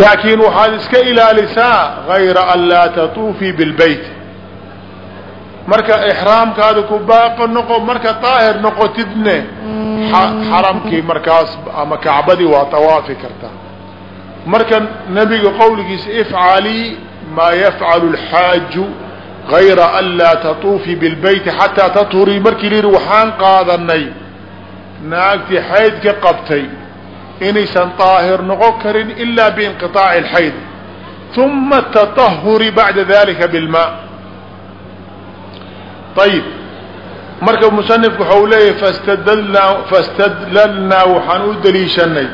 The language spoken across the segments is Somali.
laakiin waxaad iska ilaalisaa gayra an laa tatuufii bilbayt. Marka ixraamkaada ku baaqo noqo marka daahir noqotidne xaramkii markaas ama kacbadii waa tawaafi kartaa marka nabiga qowligiisa ifcalii maa yafcalu lxaaju gayra an laa tatuufii bilbeyti xataa tathurii markii lihi waxaan qaadanay naagtii xaydka qabtay inaysan daahir noqon karin ilaa biinqiطaaci اlxayd uma tatahuri bacda dalika bilmaa. Ayib marka musanifku waxau leeyahy fastadlalnaa waxaan u daliishanay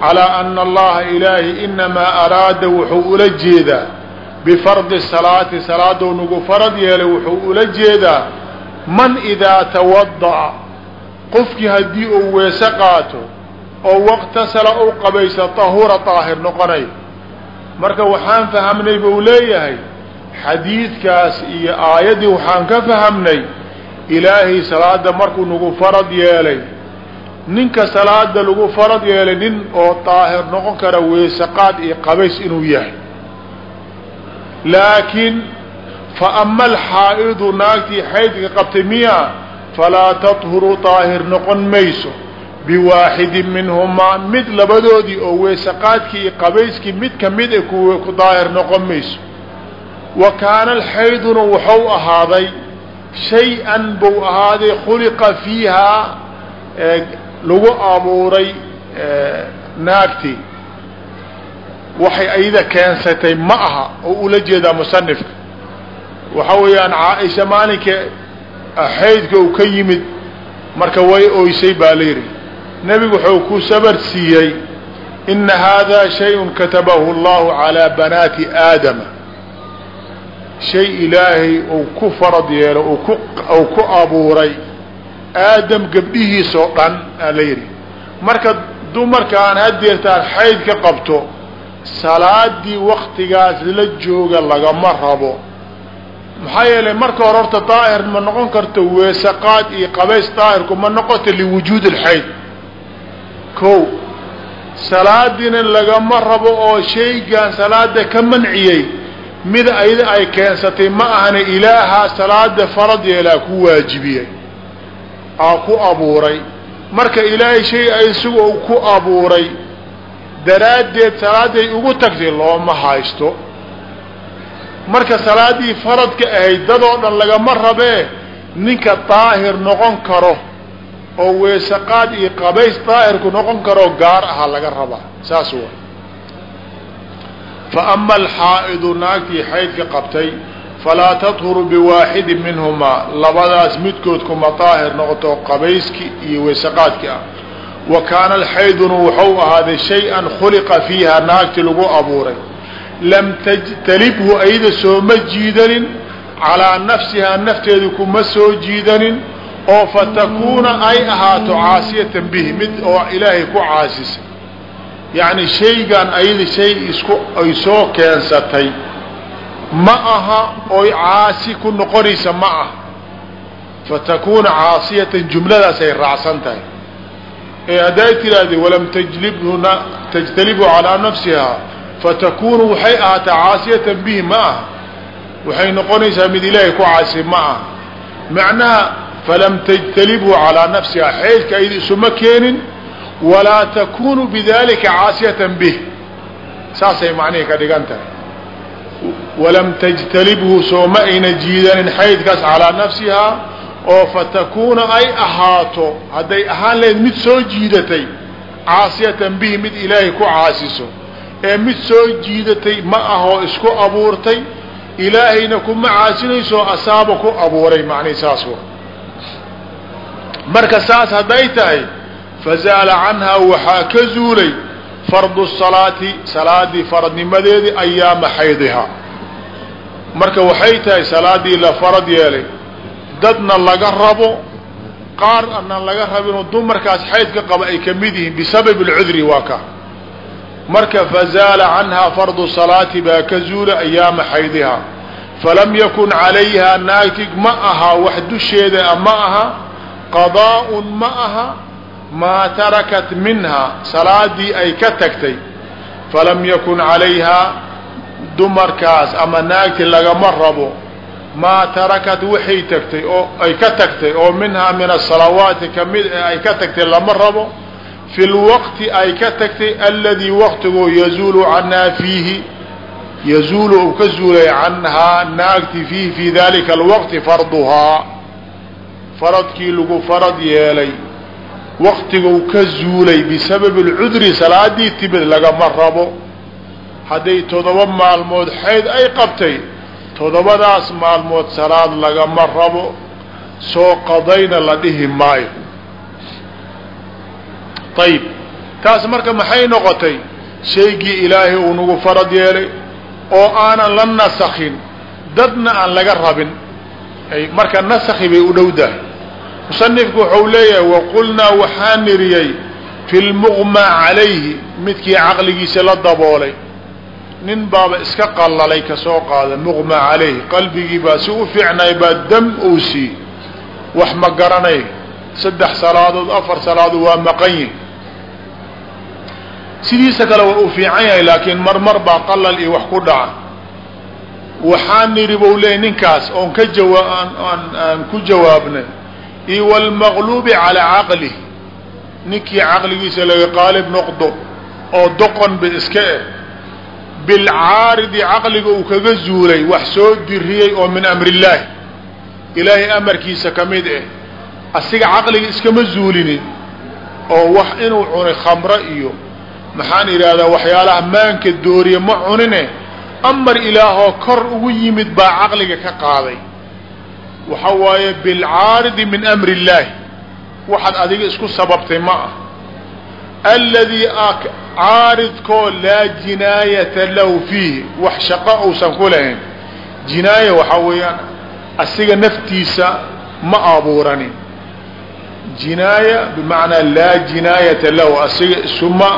calaa ana allaha ilaahi inamaa araada wuxuu ula jeedaa bifardi salaati salaadou nagu farad yeelay wuxuu ula jeedaa man idaa tawada'a qofkii haddii uu weese qaato oo waqtasala u qabaysa tahura daahir noqonay. Marka waxaan fahamnay buu leeyahay xadiidkaas iyo aayaddii waxaan ka fahamnay ilaahay salaada markuu nagu farad yeelay. Ninka salaada lagu farad yeelay nin oo daahir noqon kara weesaqaad iyo qabays inuu yahay. Laakiin fa ama alxaa'idu naagtii xaydka qabtay miya falaa tathuru daahir noqon mayso biwaaxidin minhumaa mid labadoodii oo weesaqaadkii iyo qabayskii mid ka mid e ku daahir noqon mayso wa kaana alxayduna wuxuu ahaaday shay-an buu ahaaday khuliqa fiihaa lagu abuuray naagtii waxay ayada keensatay ma aha oo ula jeedaa musanifka waxa weeyaan caaisha maalinka xaydka uu ka yimid marka way oysay baa la yidhi nebigu wuxuu ku sabar siiyey ina haadaa shayun katabahu allahu calaa banaati aadama. Shay ilaahay uu ku farad yeelo uu ku abuuray aadam gabdhihiisoo dhan aa la yidhi. Marka dumarka aan hadeertaan xayd ka qabto salaadii waktigaas la jooga lagama rabo. Maxaa yeelay marka hore horta daahir ma noqon karto weesaqaad iyo qabays daahirku ma noqoto liwujuud alxayd ko salaadiina lagama rabo oo shaygan salaada ka manciyey mid ayada ay keensatay ma ahana ilaahaa salaada farad yeelaa ku waajibiyey aa ku abuuray. Marka ilaahay shay isaga u ku abuuray daraaddeed salaaday ugu tagtay looma haysto. Marka salaadii faradka ahayd dadoo dhan lagama rabee ninka daahir noqon karo oo weesaqaad iyo qabays daahirku noqon karoo gaar aha laga rabaa. Saas wa fa ama alxaa'idu naagtii xaydka qabtay falaa tadhuru biwaaxidin minhumaa labadaas midkood kuma daahir noqoto qabayski iyo weesaqaadki ah. Wa kaana alxaydunu wuxuu ahaaday shay-an khuliqa fiiha naagti lagu abuuray. Lam tajtalibhu ayda sooma jiidanin calaa nafsihaa nafteedu kuma soo jiidanin oo fatakuuna ay ahaato caasiyatan bihi mid oo ilaahay ku caasisay. Yacni shaygan ayada shay isku ay soo keensatay ma aha oy caasi ku noqonaysa ma ah fatakuuna caasiyatan jumladaasay raacsan tahay. Ee hadday tiraahda walam tajtalibhu calaa nafsihaa fatakunu waxay ahaataa caasiyatan bihi ma ah waxay noqonaysaa mid ilaahay ku caasay ma ah macnaha falam tajtalibhu calaa nafsihaa xeylka ayda isuma keenin walaa takunu bidalika caasiyatan bih saasay macnihii ka dhigan tahay walam tajtalibhu sooma ayna jiidanin xaydkaas calaa nafsihaa oo fatakuuna ay ahaato hadday ahaan lahayd mid soo jiidatay caasiyatan bihi mid ilaahay ku caasiso ee mid soo jiidatay ma ahoo isku abuurtay ilaahayna kuma caasinayso asaaba ku abuuray macnihi saas wa marka saas hadday tahay fazaala canhaa waxaa ka zuulay fardu salaati salaadii faradnimadeedii ayaama xaydihaa marka waxay tahay salaadii la farad yeelay dadna laga rabo qaar ana laga rabinoo dumarkaas xaydka qaba ay ka mid yihiin bisabab alcudri waa ka. Marka fazaala canhaa fardu salaati baa ka zuula ayaama xaydihaa falam yakun calayhaa naagtig ma aha wax dusheeda ma aha qadaa'un ma aha maa tarakat minha salaadii ay ka tagtay. Falam yakun calayhaa dumarkaas ama naagti lagama rabo maa tarakat waxay tagtay oo ay ka tagtay oo minhaa min asalawaati ka mid ay ka tagtay lama rabo. Fi lwaqti ay ka tagtay aladii waqtigoo yazuulu canhaa fiihi yazuulu uu ka zuulay canhaa naagti fiihi fii faradkii lagu farad yeelay waqtiguu ka zuulay bisababi alcudri salaadii timid lagama rabo. Hadday todoba maalmood xayd ay qabtay todobadaas maalmood salaad lagama rabo. Soo qadayna la dhihi maayo. Ayib taas marka maxay noqotay? Shaygii ilaahay uu nagu farad yeelay oo aanan la nasakhin dadna aan laga rabin. Marka nasakhi bay u dhowdahay musanifku wuxuu leeyahay waqulnaa waxaa niriyey fi lmuqmaa calayhi midkii caqligiisa la daboolay. Nin baaba iska qallalay ka soo qaada muqmaa calayhi qalbigii baa si u fiicnay baa dam uu sii wax ma garanay saddex salaadood afar salaadood waa maqan yihi sidiisa kale waa u fiican yahay laakiin marmar baa qalal iyo wax ku dhaca. Waxaa niri bou leeyay ninkaas oon ka jawa aan ku jawaabnay iyo wlmaqluubi calaa caqlih ninkii caqligiisa laga qaalib noqdo oo doqon ba iska eh bilcaaridi caqliga uu kaga zuulay wax soo diriyey oo min amri illaahi ilaahay amarkiisa ka mid ah asiga caqliga iskama zuulinin oo wax inuu cunay khamro iyo maxaan idhaahdaa waxyaalaha maanka dooriya ma cunine amar ilaahoo kor ugu yimid baa caqliga ka qaaday waxa waaye bilcaaridi min amri illaahi waxaad adiga isku sababtay ma ah alladii caaridkoo laa jinaayata lahu fiihi. Wax shaqo uusan ku lahayn. Jinaaya waxaa weeyaan asiga naftiisa ma abuuranin. Jinaaya bimacnaa laa jinaayata lahu asiga isuma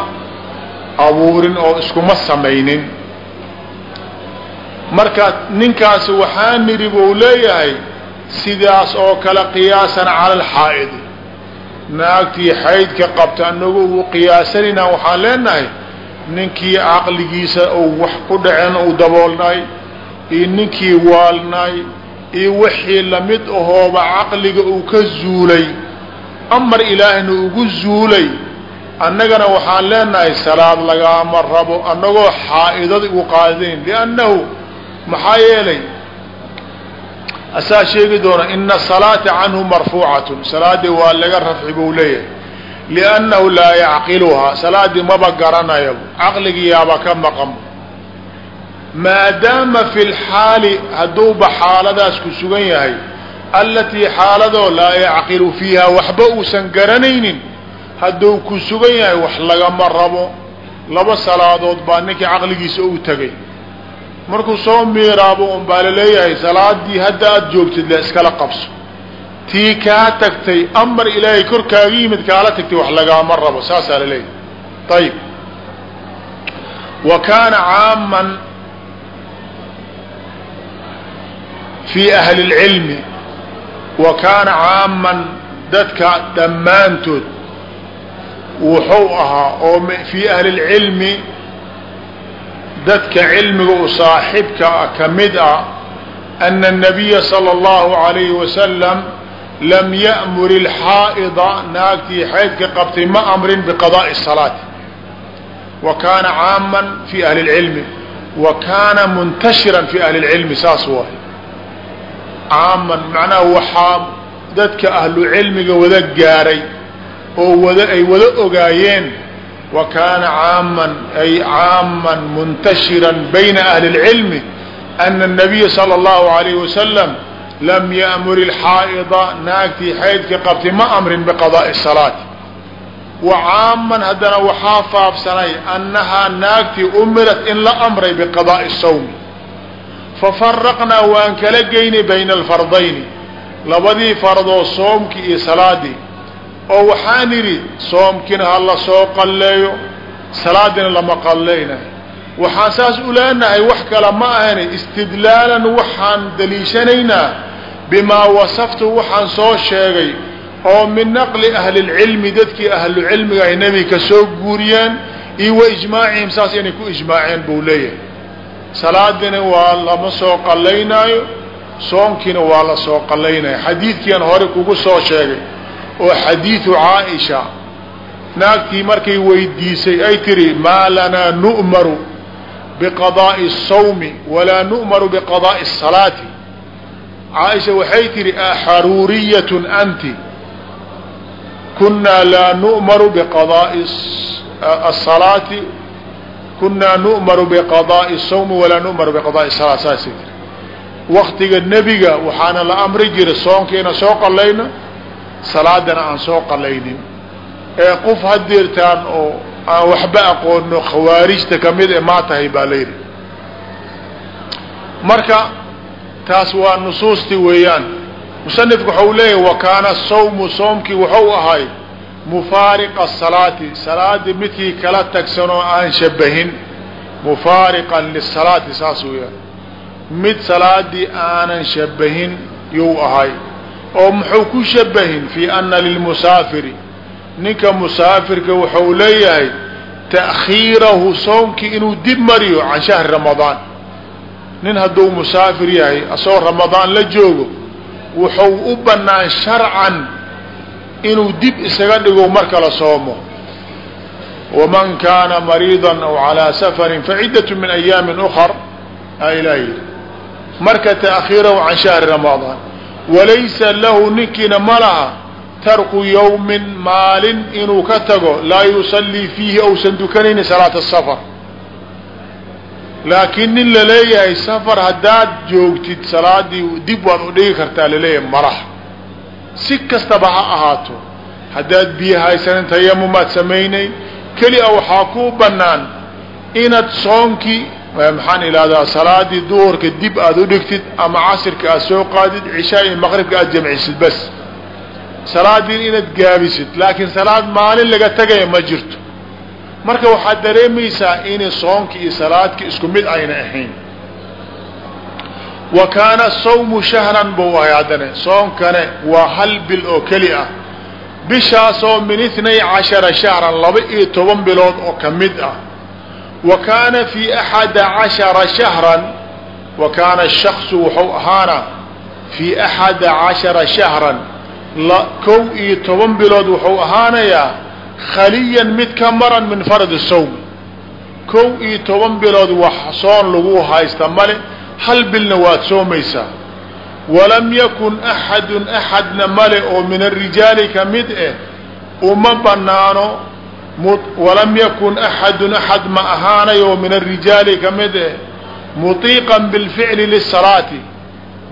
abuurin oo iskuma samaynin. Marka ninkaasi waxaa nidhi buu leeyahay sidaas oo kale qiyaasan cala alxaa'idi naagtii xaydka qabta anagu ugu qiyaasanayna waxaan leenahay ninkii caqligiisa uu wax ku dhaceen uu daboolnay iyo ninkii waalnay iyo wixii la mid ahooba caqliga uu ka zuulay amar ilaahina ugu zuulay annagana waxaan leenahay salaad lagaama rabo annagoo xaa'idada ugu qaadayn liannahu maxaa yeelay asaa sheegi doona ina salaata canhu marfuucatun. Salaadii waa laga rafci buu leeyahay. Liannahu laa yacqiluhaa. Salaadii maba garanayo. Caqligiyaaba ka maqan. Maadaama fi lxaali hadduuba xaaladaas ku sugan yahay allatii xaaladoo laa yacqilu fiiha waxba uusan garanaynin hadduu ku sugan yahay wax lagama rabo. Laba salaadood baa ninkii caqligiisa u tegay markuu soo miiraabo un baa la leeyahay salaadii hadda aada joogtid le iskala qabso. Tii kaa tagtay amar ilaahay korkaaga yimid kaala tagtay wax lagaama rabo saasaa la leeyahay ayib wa kaana caaman fii ahli اlcilmi wa kaana caaman dadka dhammaantood wuxuu ahaa oo fii ahli اlcilmi dadka cilmiga u saaxibka ka mid ah ana الnabiya salى اllahu عalayhi wasalam lam ya'mur ilxaa'ida naagtii xaydka qabtay ma amrin biqadaa'i salaati wa kaana caaman fi ahli اlcilmi wa kaana muntashiran fi ahli اlcilmi saas waay caaman macnaha waxaa dadka ahlu cilmiga wada gaaray oo wada ay wada ogaayeen wa kaana caaman ay caaman muntashiran bayna ahli اlcilmi ana الnabiya salى اllahu عalayh wasalam lam ya'mur ilxaa'ida naagtii xaydka qabtay ma amrin biqadaa'i salaati wa caaman haddana waxaa faafsanay annahaa naagtii umirat in la amray biqadaa'i sawmi fafaraqnaa waan kala geynay bayna alfardayni labadii fardoo soomkii iyo salaadii oo waxaan idhi soomkiina ha la soo qalleeyo salaadiina lama qallaynayo waxaan saas u leenahay wax kale ma ahani istidlaalan waxaan daliishanaynaa bimaa wasaftu waxaan soo sheegay oo min naqli ahli lcilmi dadkii ahlucilmiga ay nebiga ka soo guuriyeen iyo wa ijmaacihim saas inay ku ijmaaceen buu leeyahay. Salaadina waa lama soo qallaynaayo soonkiina waa la soo qallaynaya xadiidkiian hore kugu soo sheegay oo xadiidu caaisha naagtii markay weydiisay ay tiri maa lanaa nu'maru biqadaa'i الsawmi walaa nu'maru biqadaa'i الsalaati caaisha waxay tihi axaruuriyatun anti kunaa laa nu'maru biqadaa'i الsalaati kunaa nu'maru biqadaa'i الsawmi walaa nu'maru biqadaa'i الsalaat saasay tiri waktiga nebiga waxaana la amri jiray soonka inaan soo qalayno salaadana aan soo qalaynin. Ee qof hadeertaan oo aan waxba aqoono khawaarijta ka mid e maa tahay baa layidhi marka taas waa nusuusti weeyaan. Musanifku waxau leeyahy wa kaana sawmu soomkii waxau ahay mufaariqa salaati. Salaadii midkii kala tagsan oo aan shabahin mufaariqan lisalaati saas weeyaan. Mid salaadii aanan shabahin yuu ahay oo muxuu ku shabahin fii ana lilmusaafiri. Ninka musaafirka wuxuu leeyahay ta'khiirahu soomkii inuu dib mariyo can shahri ramadaan. Nin hadduu musaafir yahay asagoo ramadaan la joogo wuxuu u bannaan sharcan inuu dib isaga dhigo mar kala soomo. Waman kaana mariida aw calaa safarin faciddat min ayaamin ukar a ilaah yidhi marka ta'khiirahu can shahri ramadaan walaysa lahu ninkiina ma laha tarku yawmin maalin inuu ka tago laa yusallii fiihi ousan dukanayni salaata safar. Laakiin nin la leeyahay safar haddaad joogtid salaadii dib waad u dhigi kartaa la leeyahay maraha si kastaba ha ahaato haddaad biyo haysanin tayamumaad samaynay keli a waxaa kuu bannaan inaad soonkii maxaan ihahdaa salaadii duhurka dib aad u dhigtid ama casirka aad soo qaadid cishaa iyo maqribka aad jamcisid bas. Salaadiin inaad gaabisid laakiin salaad maalin laga tegaya ma jirto. Marka waxaad dareemaysaa inay soonki iyo salaadki isku mid ayna ahayn. Wa kaana sawmu shahran buu ahay haddana soonkane waa hal bil oo keli ah. Bishaasoo min itnay cashara shahran laba iyo toban bilood oo ka mid ah wa kaana fii axada cashara shahran wa kaana shaksu wuxuu ahaana fii axada cashara shahran. Kow iyo toban bilood wuxuu ahaanayaa khaliyan mid ka maran min faradi sawm. Kow iyo toban bilood wax soon lagu haysta male hal bilna waad soomaysaa. Walam yakun axadun axadna male oo min arijaali ka mid eh uma banaano walam yakun axadun axad ma ahaanayo min arijaali ka mid eh mutiiqan bilficli lisalaati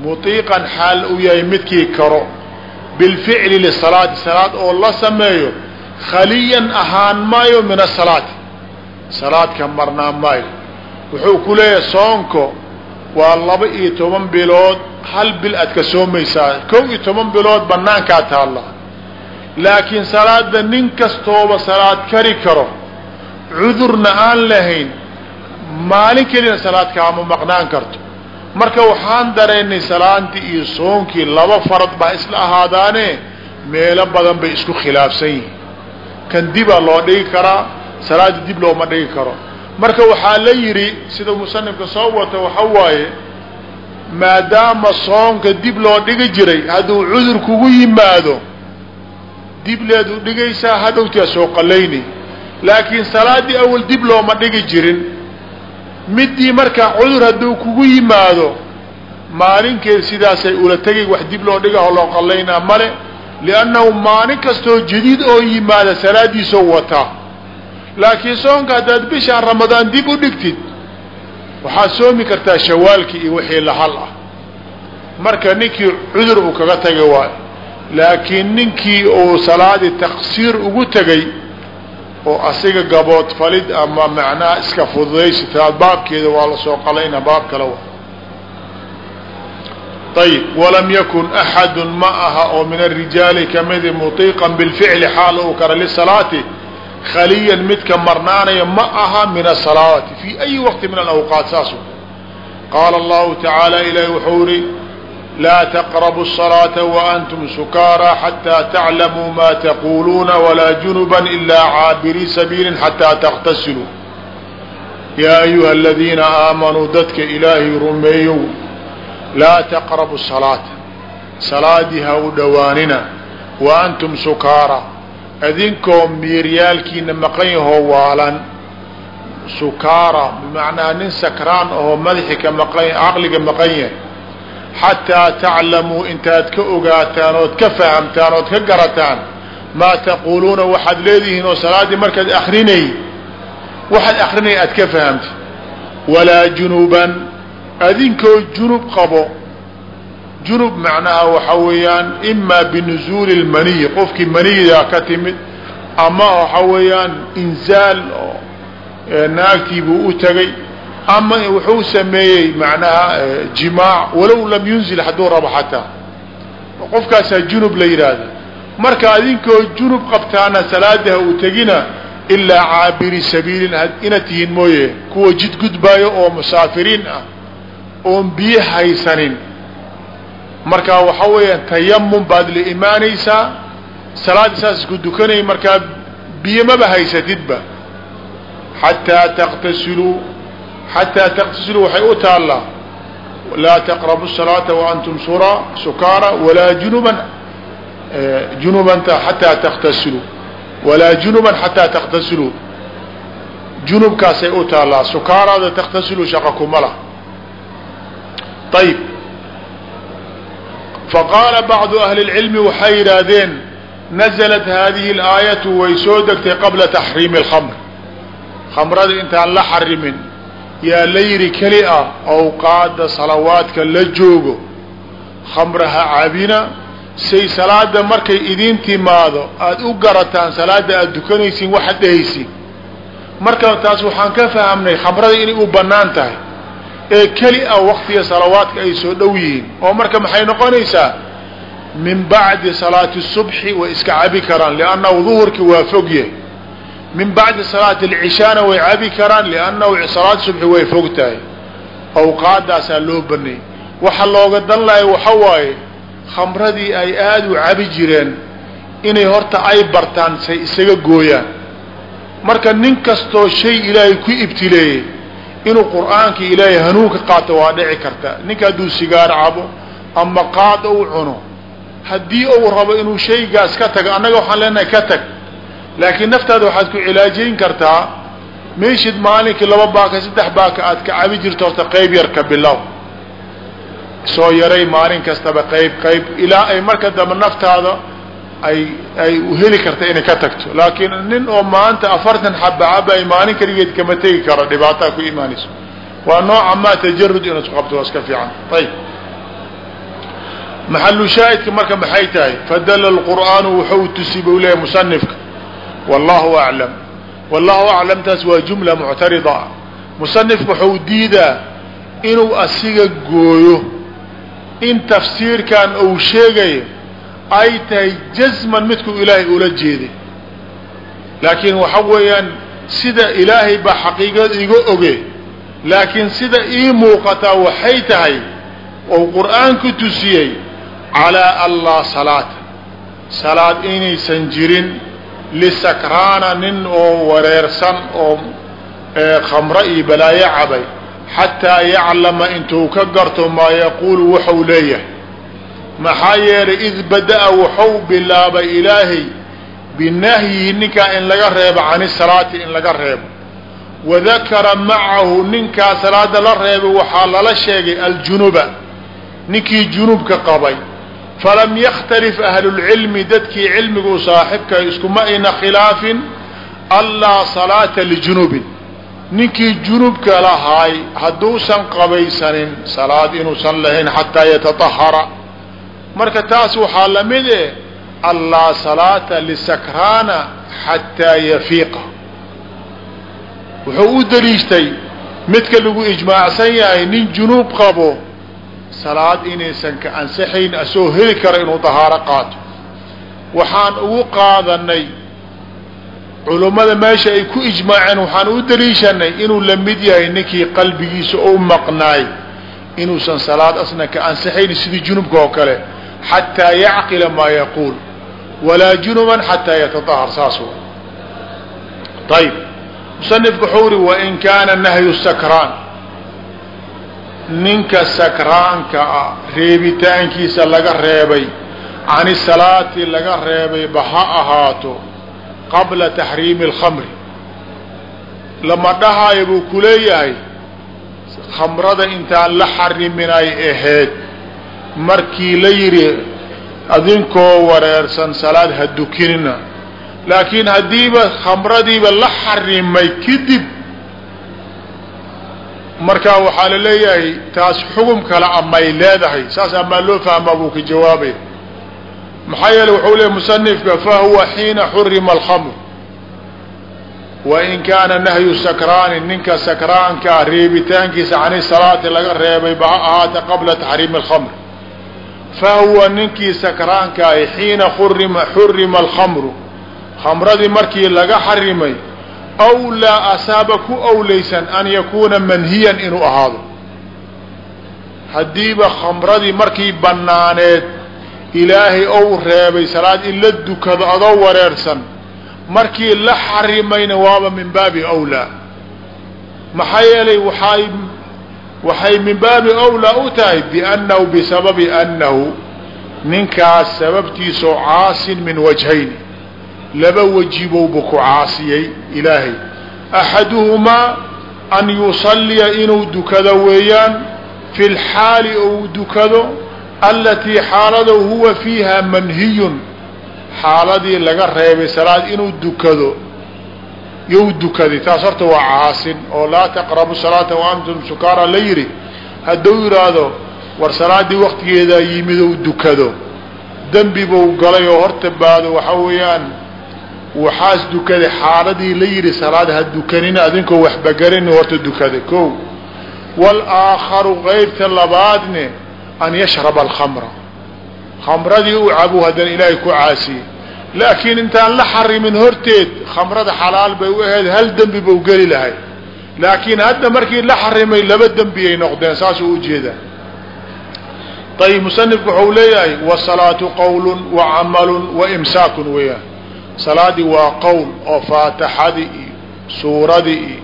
mutiiqan xaal uu yahay midkii karo. Bilficli lisalaati salaad oo la sameeyo khaliyan ahaan maayo min asalaati salaadka marnaa maayo. Wuxuu ku leeyahay soonko waa laba iyo toban bilood hal bil aad ka soomaysaa. Kow iyo toban bilood banaankaa taalla laakiin salaada nin kastooba salaad kari karo cudurna aan lahayn maalin kelina salaad kaama maqnaan karto. Marka waxaan dareennay salaantii iyo soonkii laba farad baa isla ahaadaane meelo badan bay isku khilaafsan yihiin. Kan dibaa loo dhigi karaa salaadii dib looma dhigi karo. Marka waxaa la yidhi sida musanifka soo wata waxa waaye maadaama soonka dib loo dhigi jiray hadduu cudur kugu yimaado dibleed u dhigaysaa hadhowtiaa soo qalayni laakiin salaaddii awal dib looma dhigi jirin. Midii markaa cudur hadduu kugu yimaado maalinkeed sidaasay ula tegay wax dib loo dhigaho loo qallaynaa male liannahu maalin kastoo jadiid oo yimaada salaadiisoo wataa laakiin soonka haddaad bishaan ramadaan dib u dhigtid waxaad soomi kartaa shawaalkii iyo wixii lahal ah. Marka ninkii cudur uu kaga tagay waayo laakiin ninkii uu salaadii taqsiir ugu tegay oo asiga gabood falid ama macnaha iska fududaysi taad baabkeeda waa la soo qalayna baab kale wa. Walam yakun axadu ma aha oo min arijaali kamidi mutiiqan bilficli xaal uu kara lisalaati khaliyan midka marnaanaya ma aha min asalaati fi ayi waqti min alawqaat saasu qaala allahu tacaala ilaahi wuxuu yihi لا taqrabu الsalaata waantum sukaaraa xataa تعلموا maa taquuluuna walaa junuba إلا caabirii sabiilin xataa takhtasiluu يا أيها aladiina aamanuu dadka ilaahay rumeeyow laa taqrabu salaata salaadii ha u dhowaanina wa antum sukaara idinkoo miiryaalkiina maqan yahoo waalan sukaara bimacnaa nin sakraan ahoo madaxi ka maqan caqliga xataa taclamuu intaad ka ogaataan ood ka fahamtaan ood ka garataan maa taquuluuna waxaad leedihiin oo salaaddii markaad akrinay waxaad akrinaya aad ka fahamtid walaa junuban adinkoo junub qabo junub macnaha waxa weeyaan imaa binuzuuli lmaniyi qofkii maniyidaa ka timid ama waxa weeyaan inzaal naagtii buu u tagay ama wuxuu sameeyey macnaha jimaac. Walow lam yunzil hadduu rabo xataa. Qofkaasaa junub la yidhaahda marka adinkoo junub qabtaana salaada ha u tegina ilaa caabiri sabiilin ina tihiin mooye kuwa jid oo musaafiriin ah oon biyo haysanin. Marka waxa weeyaan tayamum baad la imaanaysaa. Salaad saas isku dukanay markaa biyo maba haysatidba. Xataa taqtasiluu xataa taqtasiluu waxay u taallaa laa taqrabu الsalaaةa waantum sura sukaara walaa junuban junubanta xataa taqtasiluu walaa junuban xataa taqtasiluu junubkaasay u taallaa sukaaraada taqtasiluu shaqa kuma lah ayb faqaala bacdu ahli اlcilmi waxay yidhaahdeen naزlat hadihi اlaayatu way soo degtay qabla taxriimi اlkhamr khamrada intaan la xarimin yaa la yidhi keli ah awqaada salawaadka la joogo khamraha cabina say salaada markay idiin timaado aada u garataan salaada aada dukanaysiin waxaad dhehaysiin. Marka taas waxaan ka fahamnay khamrada inay u bannaan tahay ee keli ah waktiga salawaadka ay soo dhow yihiin. Oo marka maxay noqonaysaa? Min bacdi salaati subxi way iska cabi karaan liannahu duhurki waa fogyahay min bacdi salaati alcishaana way cabi karaan liannahu salaati subxi way fog tahay. Awqaadaasaa loo banay waxa looga dan lahay waxa waaye khamradii ay aada u cabi jireen inay horta ay bartaan say isaga gooyaan. Marka nin kastoo shay ilaahay ku ibtileeyey inuu qur'aanka ilaahay hanuunka qaato waa dhici karta. Ninka hadduu sigaar cabo ama qaad u cuno haddii uu rabo inuu shaygaas ka tago annaga waxaan leenahay ka tag laakiin naftaada waxaad ku cilaajayn kartaa meeshid maalinkii laba baaka saddex baaka aad ka cabi jirto horta qayb yar ka bilow. Soo yaray maalin kastaba qayb qayb ilaa ay marka dambe naftaada ay ay heli karta inay ka tagto. Laakiin nin oo maanta afartan xaba cabay maalin kaligeed kama tegi karo dhibaataa ku imaanayso. Waa nooca maa tajarud inaad ku qabto waa iska fiican. Ayb maxalu shaahidka marka maxay tahay? Fadala lqur'aanu wuxuu tusi buu leeyahy musanifka wallahu aclam wallahu aclam taas waa jumla muctarida ah musanifka wuxuu diidaa inuu asiga gooyo. In tafsiirkan uu sheegayo ay tahay jazman midkuu ilaahay ula jeeday laakiin waxa weeyaan sida ilaahay baa xaqiiqada iga oge. Laakiin sida ii muuqataa waxay tahay ou qur'aanku tusiyey calaa an laa salaata salaad inaysan jirin lisakraana nin oo wareersan oo khamro iyo balaayo cabay xataa yaclama intuu ka garto maa yaquulu waxau leeyahay maxaa yeelay id bada-a wuxuu bilaabay ilaahay binahyihi ninkaa in laga reebo cani salaati in laga reebo wadakara macahu ninkaa salaada la reebay waxaa lala sheegay aljunuba ninkii junubka qabay falam yakhtalif ahlulcilmi dadkii cilmigu saaxibka iskuma ayna khilaafin anlaa salaata lijunubin ninkii junubka lahaay hadduusan qabaysanin salaad inuusan lahayn xataa yataطahara marka taas waxaa la mid e anlaa salaata lisakraana xataa yafiiqa wuxuu u daliishtay midka lagu ijmaacsan yahay nin junuub qabo salaad inaysan ka ansaxayn asoo heli kara inuu dahaaro qaato. Waxaan ugu qaadanay culummada meesha ay ku ijmaaceen waxaan u daliishanay inuu la mid yahay ninkii qalbigiisa u maqnaay inuusan salaad asna ka ansixayn sidii junubka oo kale. Xataa yacqila maa yaquul walaa junuban xataa yataahar saas ayb musanifku wuxuu uri wain kaana nahyu sakraan ninka sakraanka ah reebitaankiisa laga reebay can salaati laga reebayba ha ahaato qabla taxriimi اlkhamri lama dhahaayo buu ku leeyahay khamrada intaan la xarimin ay ahayd. Markii la yidhi adinkoo wareersan salaad ha dukinina. Laakiin haddiiba khamradiiba la xarimay kadib markaa waxaa la leeyahay taas xugum kale amay leedahay. Saas amaa loo fahmaa buu ka jawaabaya maxaa yeele wuxuu leeya musanifka fahuwa xiina xurima alkhamr. Wain kaana nahyu sakraani ninka sakraankaa reebitaankiisa cani salaati laga reebay ba ha ahaata qabla taxriimi alkhamr. Fahuwa ninkii sakraankaahi xiina urima xurima alkhamru. Khamradii markii laga xarimay awlaa asaaba ku awlaysan an yakuuna manhiyan inuu ahaado haddiiba khamradii markii bannaaneed ilaahay ou reebay salaad in la dukado adoo wareersan markii la xarimayna waaba min baabi awlaa maxaa yeelay waxay waxay min baabi awlaa u tahay biannahu bisababi annahu ninkaas sababtiisoo caasin min wajhayn laba wejibowba ku caasiyey ilaahay. Axaduhumaa an yusalliya inuu dukado weeyaan fi lxaali ou dukado alatii xaalado huwa fiiha manhiyun. Xaaladii laga reebay salaad inuu dukado you dukaday taas horta waa caasin oo laa taqrabu salaata wa sukaara la yidhi hadduu yidhaahdo war salaaddii waktigeedaa yimid ou dukado. Dembi buu galay oo horta baado waxa weeyaan waxaas dukaday xaaladii la yidhi salaad ha dukanina adinkoo waxbagarin horta dukaday ko walaakharu qeybta labaadne an yashraba alkhamra. Khamradii u cabu haddana ilaahay ku caasiyey laakiin intaan la xarimin horteed khamrada xalaal bay u ahayd hal dembi bau geli lahay. Laakiin hadda markii la xarimay laba dembi ay noqdeen saasuu u jeedaa ayib musanifku waxau leeyahay wasalaatu qawlun wa camalun wa imsaakun weeyaan salaadii waa qowl oo faataxadii iyo suuradii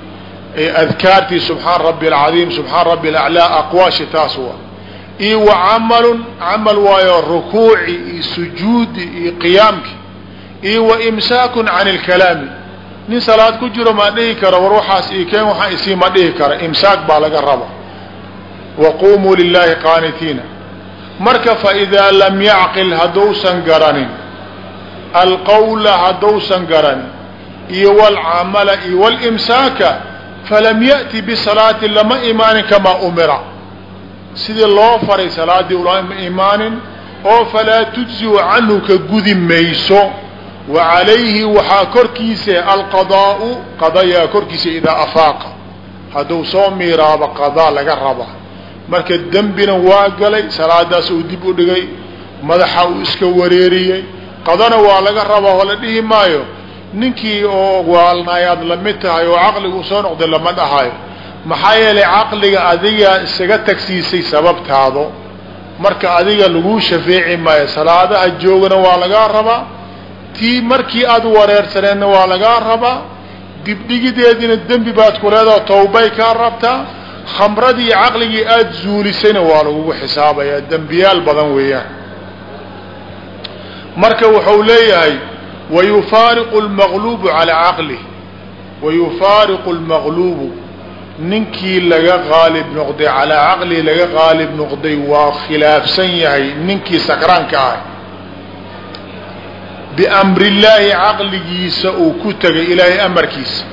iyo adkaartii subxaan rabbi alcadiim subxaan rabbi alaclaa aqwaashi taas waa. Iyo wa camalun camal waayo rukuuci iyo sujuudi iyo qiyaamki. Iyo wa imsaakun can ilkalaami nin salaad ku jiro maa dhihi kara war waxaas ii keen waxaa isii ma dhihi kara. Imsaak baa laga raba. Wa qumuu lilaahi qaanitiina. Marka faidaa lam yacqil hadduusan garanin alqawla hadduusan garanin iyo walcamala iyo walimsaaka falam ya'ti bisalaati lama imaanin kamaa umira sidii loo faray salaadii ulama imaanin oo falaa tujziu canhu ka gudi mayso wa calayhi waxaa korkiisa alqadaau qadayaa korkiisa idaa afaaqa hadduu soo miiraabo qadaa laga raba marka dembina waa galay salaadaas uu dib u dhigay madaxa uu iska wareeriyey qadana waa laga rabaa oo la dhihi maayo. Ninkii oo waalnaayaad la mid tahay oo caqliga soo noqday lama dhahayo. Maxaa yeelay caqliga adiga isaga tagsiisay sababtaado. Marka adiga laguu shafeeci maayo salaadaha joogana waa lagaa rabaa. Tii markii aad wareersaneenna waa lagaa rabaa. Dibdhigideediina dembi baad ku leedaha tawbay kaa rabtaa. Khamradii caqligii aada zuulisayna waa lagugu xisaabayaa dembiyaal badan weeyaan marka wuxuu leeyahay wayufaariqu lmaqluubu calaa caqlih wayufaariqu lmaqluubu ninkii laga qaalib noqday calaa caqlihi laga qaalib noqday waa khilaafsan yahay ninkii sakraanka ah biamri illaahi caqligiisa uu ku tegay ilaahay amarkiisa.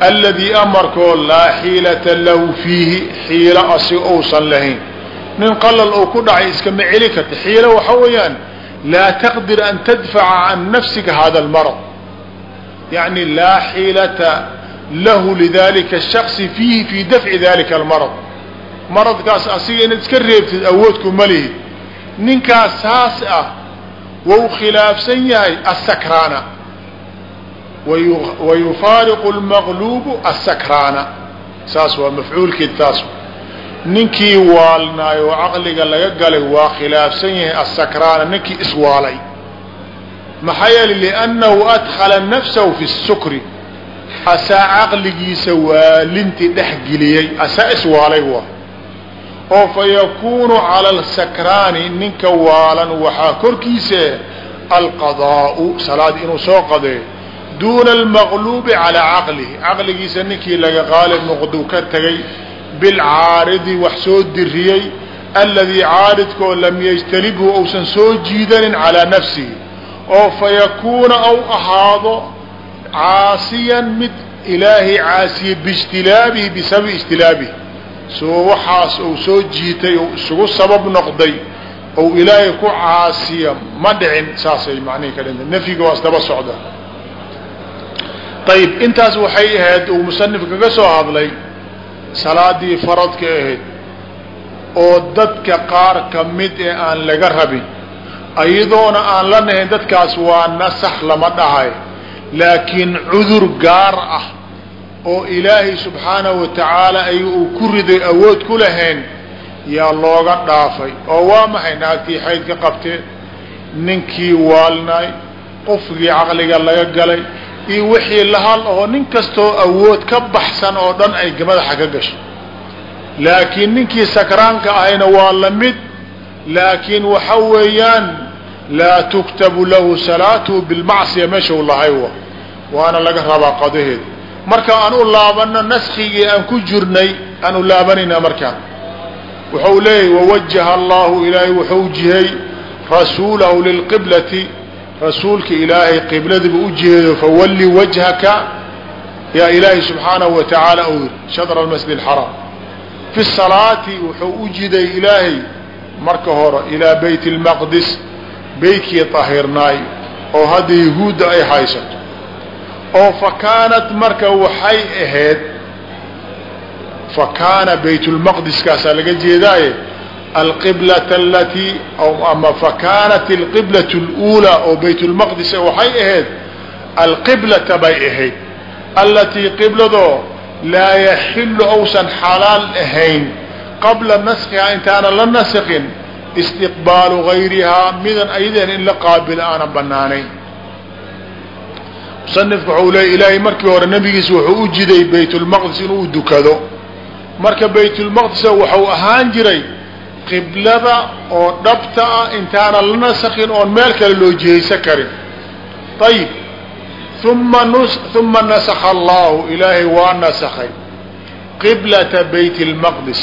Alladii amarkoo laa xiilata lahu fiihi xiilo asi ousan lahayn. Nin qalal ou ku dhacay iskama celi karta. Xiilo waxa weeyaan laa taqdir an tadfaca can nafsika hada almarad. Yani laa xiilata lahu lidalika shaksi fiihi fii dafci dalika almarad. Maradkaas asiga inaad iska reebtid awoodku ma lihid ninkaas saas ah wau khilaafsan yahay asakraana wayufaariqu lmaqlubu asakraana saas waa mafcuulkeed taas ninkii waalnaay oo caqliga laga galay waa khilaafsan yahay asakraana ninkii iswaalay. Maxaa yeelay liannahu adkhala nafsahu fi sukri asaa caqligiisa waalintii dhex geliyey asaa iswaalay waa. Oo fa yakuunu cala alsakraani ninka waalan waxaa korkiisa alqadaa'u salaad inuu soo qadeeyo duuna almaqluubi calaa caqlihi. Caqligiisa ninkii laga qaalib noqduu ka tegay bilcaaridi wax soo diriyey aladii caaridkoo lam yajtalibhu uusan soo jiidanin calaa nafsihi oo fayakuuna ou ahaado caasiyan mid ilaahay caasiye biijtilaabihi bisababi ijtilaabihi soo waxaas uu soo jiitay ou isugu sabab noqday ou ilaahay ku caasiya ma dhicin saasay macnihii ka dhinta nafyiga waa isdaba socda ayib intaas waxay ahayd uu musanif kaga soo hadlay salaadii faradka ahayd oo dadka qaar ka mid ee aan laga rabin ayadoona aan la nahayn dadkaas waa nasax lama dhahay. Laakiin cudur gaar ah oo ilaahay subxaanahu wa tacaala ay uu ku riday awood ku lahayn yaa looga dhaafay. Oo waa maxay? Naagtii xayd ka qabtee ninkii waalnay qofkii caqliga laga galay iyo wixii lahal oo nin kastoo awood ka baxsan oo dhan ay madaxa ka gasho. Laakiin ninkii sakraanka ahayna waa la mid laakiin waxa weeyaan laa tuktabu lahu salaatuhu bilmacsiya meeshau lahay wa waana laga rabaa qadaheeda marka aan u laabano naskigii aan ku jirnay aan u laabanayna markaan. Wuxuu leeyahy wawajaha allahu ilaahay wuxuu jihey rasuulahu lilqiblati rasuulka ilaahay qibladiiba u jiheedo fawalli wajhaka yaa ilaahay subxaanahu wa tacaala uu yidhi shadra almasjid alxaraam fi salaati wuxuu u jiday ilaahay marka hore ilaa bayt اlmaqdis beytkii طahirnaay oo hadda yahuudda ay haysato. Oo fa kaanat marka waxay ahayd fa kaana bayt lmaqdiskaasaa laga jeedaaye alqiblaة alatii ama fakaanat alqiblaة اlأuulىa oo bayt اlmaqdis waxay ahayd alqiblata bay ahayd alatii qibladoo laa yaxilu ousan xalaal ahayn qabla naskihaa intaanan la naskiin istiqbaalu gayrihaa midan ayadeen in la qaabilo aanan banaanayn musanifku waxau leeya ilaahay markii hore nabigiisa wuxuu u jiday bayt اlmaqdis inuu dukado marka bayt اlmaqdis waxau ahaan jiray qiblada oo dhabta ah intaanan la nasakin oon meel kale loo jihaysan karin ayib uma uma nasakha allahu ilaahay waa nasakhay qiblata bayt اlmaqdis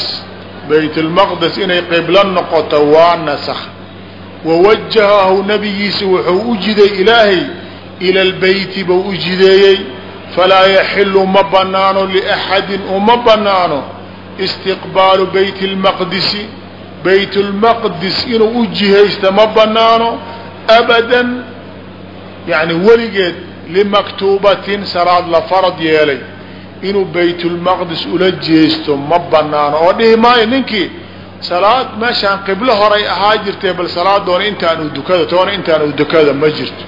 bayt اlmaqdis inay qiblo noqoto waa nasakh wawajahahu nabigiisa wuxuu u jiday ilaahay ila lbeyti buu u jideeyey falaa yaxilu ma banaano liaxadin uma banaano istiqbaalu bayt اlmaqdisi bayt اlmaqdis inuu u jihaysta ma banaano abadan yani weligeed limaktuubatin salaad la farad yeelay. Inuu baytulmaqdis ula jeesto ma banaano oo dhihi maayo ninkii salaad meeshaan qiblo horay ahaa jirtee bal salaadoona intaan u dukada toona intaan u dukada ma jirto.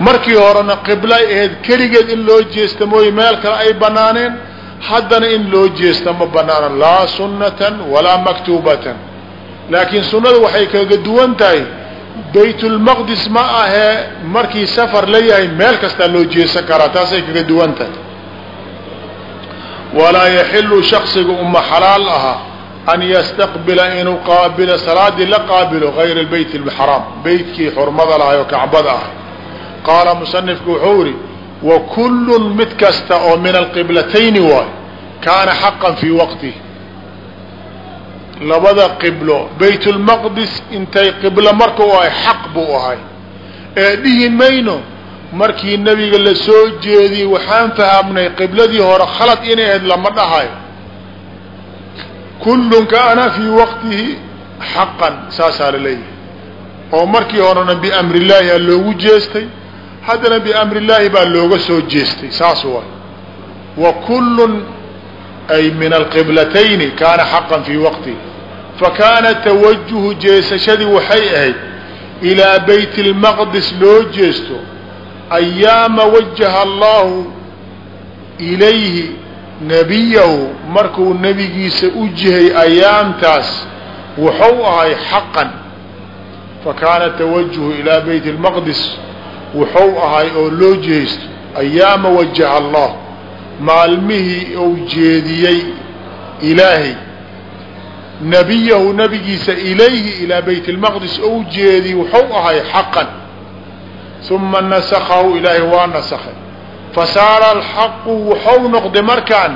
Markii horena qiblay ahayd keligeed in loo jeesta mooye meel kale ay banaaneen haddana in loo jeesta ma banaano laa sunnatan walaa maktuubatan laakiin sunnadu waxay kaga duwan tahay baytulmaqdis ma ahee markii safar la yahay meel kastaa loo jeesan karaa taasay kaga duwan tahay. Walaa yaxilu shaksiga uma xalaal ahaa an yastaqbila inuu qaabilo salaadii la qaabilo gayra beyt اxaraam beytkii xurmada lahay oo kacbada ah. Qaala musanifku wuxuu yihi wa kullun mid kasta oo min alqiblatayni waay kaana xaqan fii waqtih labada qiblo baytulmaqdis intay qiblo marka u ahay xaq buu ahay. Ee dhihi mayno markii nebiga la soo jeediyey waxaan fahamnay qibladii hore khalad inay ahayd lama dhahayo. Kullun kaana fii waqtihi xaqan saasaa la leeyahay. Oo markii horena biamri illaahi aa loogu jeestay haddana biamri illaahi baa looga soo jeestay saas waay wa kullun ay min alqiblatayni kaana xaqan fii waqtihi fakaana tawajuhu jeesashadii waxay ahayd ilaa bayt اlmaqdis loo jeesto ayaama wajaha allahu ilayhi nebiyahu markuu nebigiisa u jihay ayaamtaas wuxuu ahay xaqan. Fakaana tawajuhu ilaa bayt اlmaqdis wuxuu ahay oo loo jihaysto ayaama wajaha allah. Maalmihii uu jeediyey ilaahay. Nebiyahu nebigiisa ilayhi ilaa bayt اlmaqdis ou jeediyey wuxuu ahay xaqan. Uma nasakahu ilaahay waa nasakhay. Fasaara alxaqu wuxuu noqday markaan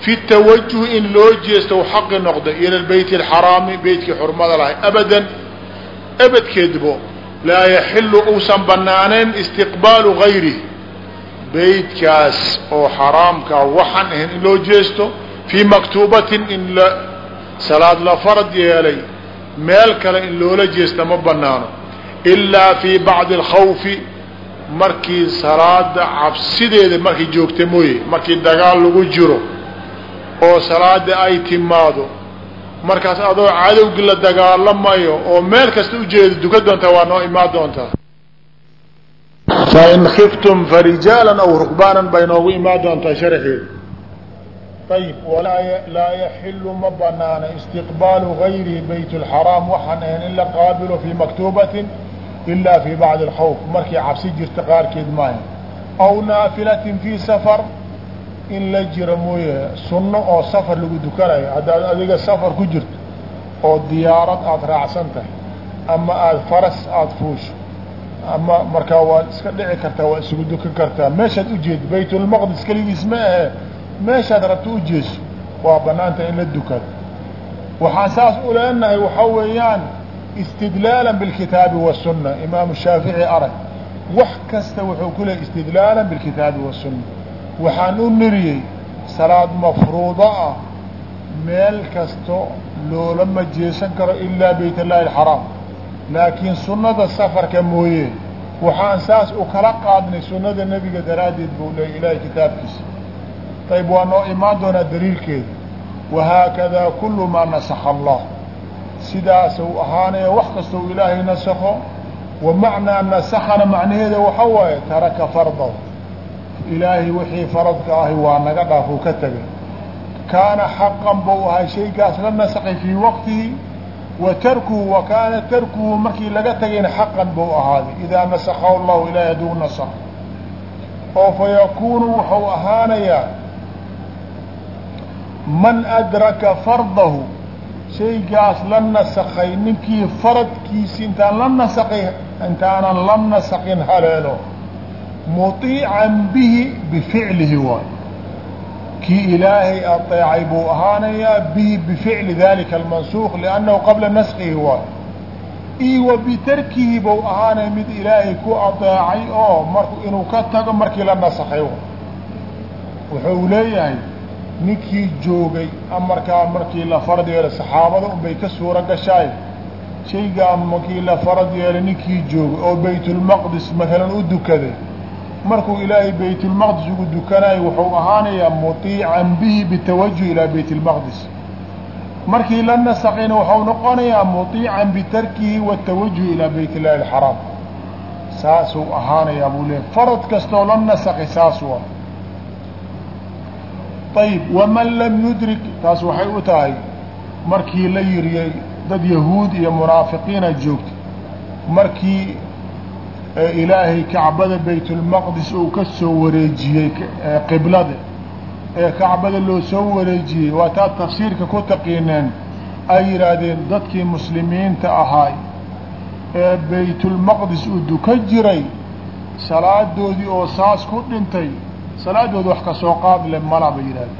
fi tawajuh in loo jeesto u xaqi noqday ila lbayt alxaraami beytkii xurmada lahay. Abadan abadkeedbo laa yaxilu uusan banaanayn istiqbaalu gayrih beytkaas oo xaraamkaa waxaan ahayn in loo jeesto fii maktuubatin in la salaad la farad yeelay meel kale in loola jeesta ma banaano ilaa fii bacdi alkhawfi markii salaada cabsideeda markay joogta mooye markii dagaal lagu jiro oo salaada ay timaado markaas adoo cadowgii la dagaalamayo oo meel kasta ujeeda duka doontaa waa noo imaan doontaa. Fain kiftum farijaalan aw rukbaanan bay noogu imaan doontaa sharxeeda ayib laa yaxilu ma banaana istiqbaalu gayrihi bayt اlxaraam waxaan ahayn in la qaabilo fii maktuubatin ilaa fii bacdi alkhawf. Markii cabsi jirta qaarkeed maaha aw naafilatin fii safar in la jiro mooye sunno oo safar lagu dukanayo. Haddaad adiga safar ku jirto oo diyaarad aada raacsan tahay ama aada faras aada fuusho ama markaa waad iska dhici kartaa waad isugu dukan kartaa meeshaad ujeed baytulmaqdis keligiis ma ahe meeshaad rabto ujeeso waa banaanta in la dukado waxaan saas u leenahay waxaa weeyaan istidlaala bilkitaabi wasunna imaamu shaafici arag wax kasta wuxuu ku leeyay istidlaala bilkitaabi wasunna waxaan u niriyey salaad mafruudo ah meel kasto loolama jeesan karo ilaa bayt alxaraam laakiin sunnada safarka mooye waxaan saas u kala qaadnay sunnada nebiga daraaddeed buu leeyay ilaahay kitaabkiisa. Ayb waa noo imaan doonaa daliilkeeda wahaakadaa kulu maa nasakha allah. Sidaas u ahaanaya wax kasta u ilaahay nasakho wa macnaa nasakhana macnaheeda waxa waaye taraka fardahu ilaahay wixii faradka ahi waa naga dhaaf uu ka tegay. Kaana xaqan buu ahay shaygaas la nasakhay fii waqtihi wa tarkuhu wa kaana tarkuhu markii laga tegayna xaqan buu ahaaday. Idaa nasakhahu llahu ilaahay hadduu nasakho. Oo fa yakuunu wuxuu ahaanayaa man adraka fardahu. Shaygaas la nasakay ninkii faradkiisi intaan la nasaqi intaanan la nasaqin haleelo muطiican bihi bificlihi waay kii ilaahay aطeecay buu ahaanayaa bihi bificli dalika almansuuq liannahu qabla naskihi waay io wa bitarkihi buu ahaanaya mid ilaahay ku aطeecay oo mar inuu ka tago markii la nasakay wuxuu leeyahay ninkii joogay amarkaa markii la farad yeelay saxaabada unbay ka suuro gashaay shaygaa markii la farad yeelay ninkii joogay oo baytulmaqdis maalan u dukaday markuu ilaahay baytulmaqdis ugu dukanayo wuxuu ahaanayaa mutiican bihi bitawajuh ilaa bayt اlmaqdis markii la nasakayna waxau noqonayaa mutiican bitarkihi watawajuh ilaa bayt illahi alxaraam. Saasuu ahaanayaa buu leeyahy farad kastoo la nasakay saas waa. Ayib waman lam yudrik taas waxay u tahay markii la yiriyey dad yahuud iyo munaafiqiina joogtay. Markii ilaahay kacbada baytulmaqdis uu ka soo wareejiyey qiblada ee kacbada loo soo wareejiyey. Waa taa tafsiirka ku taqiineen ay yidhaahdeen dadkii muslimiinta ahaay ee baytulmaqdis uu duka jiray salaadoodii oo saas ku dhintay. Salaadooda wax ka soo qaad le mala ba yidhahda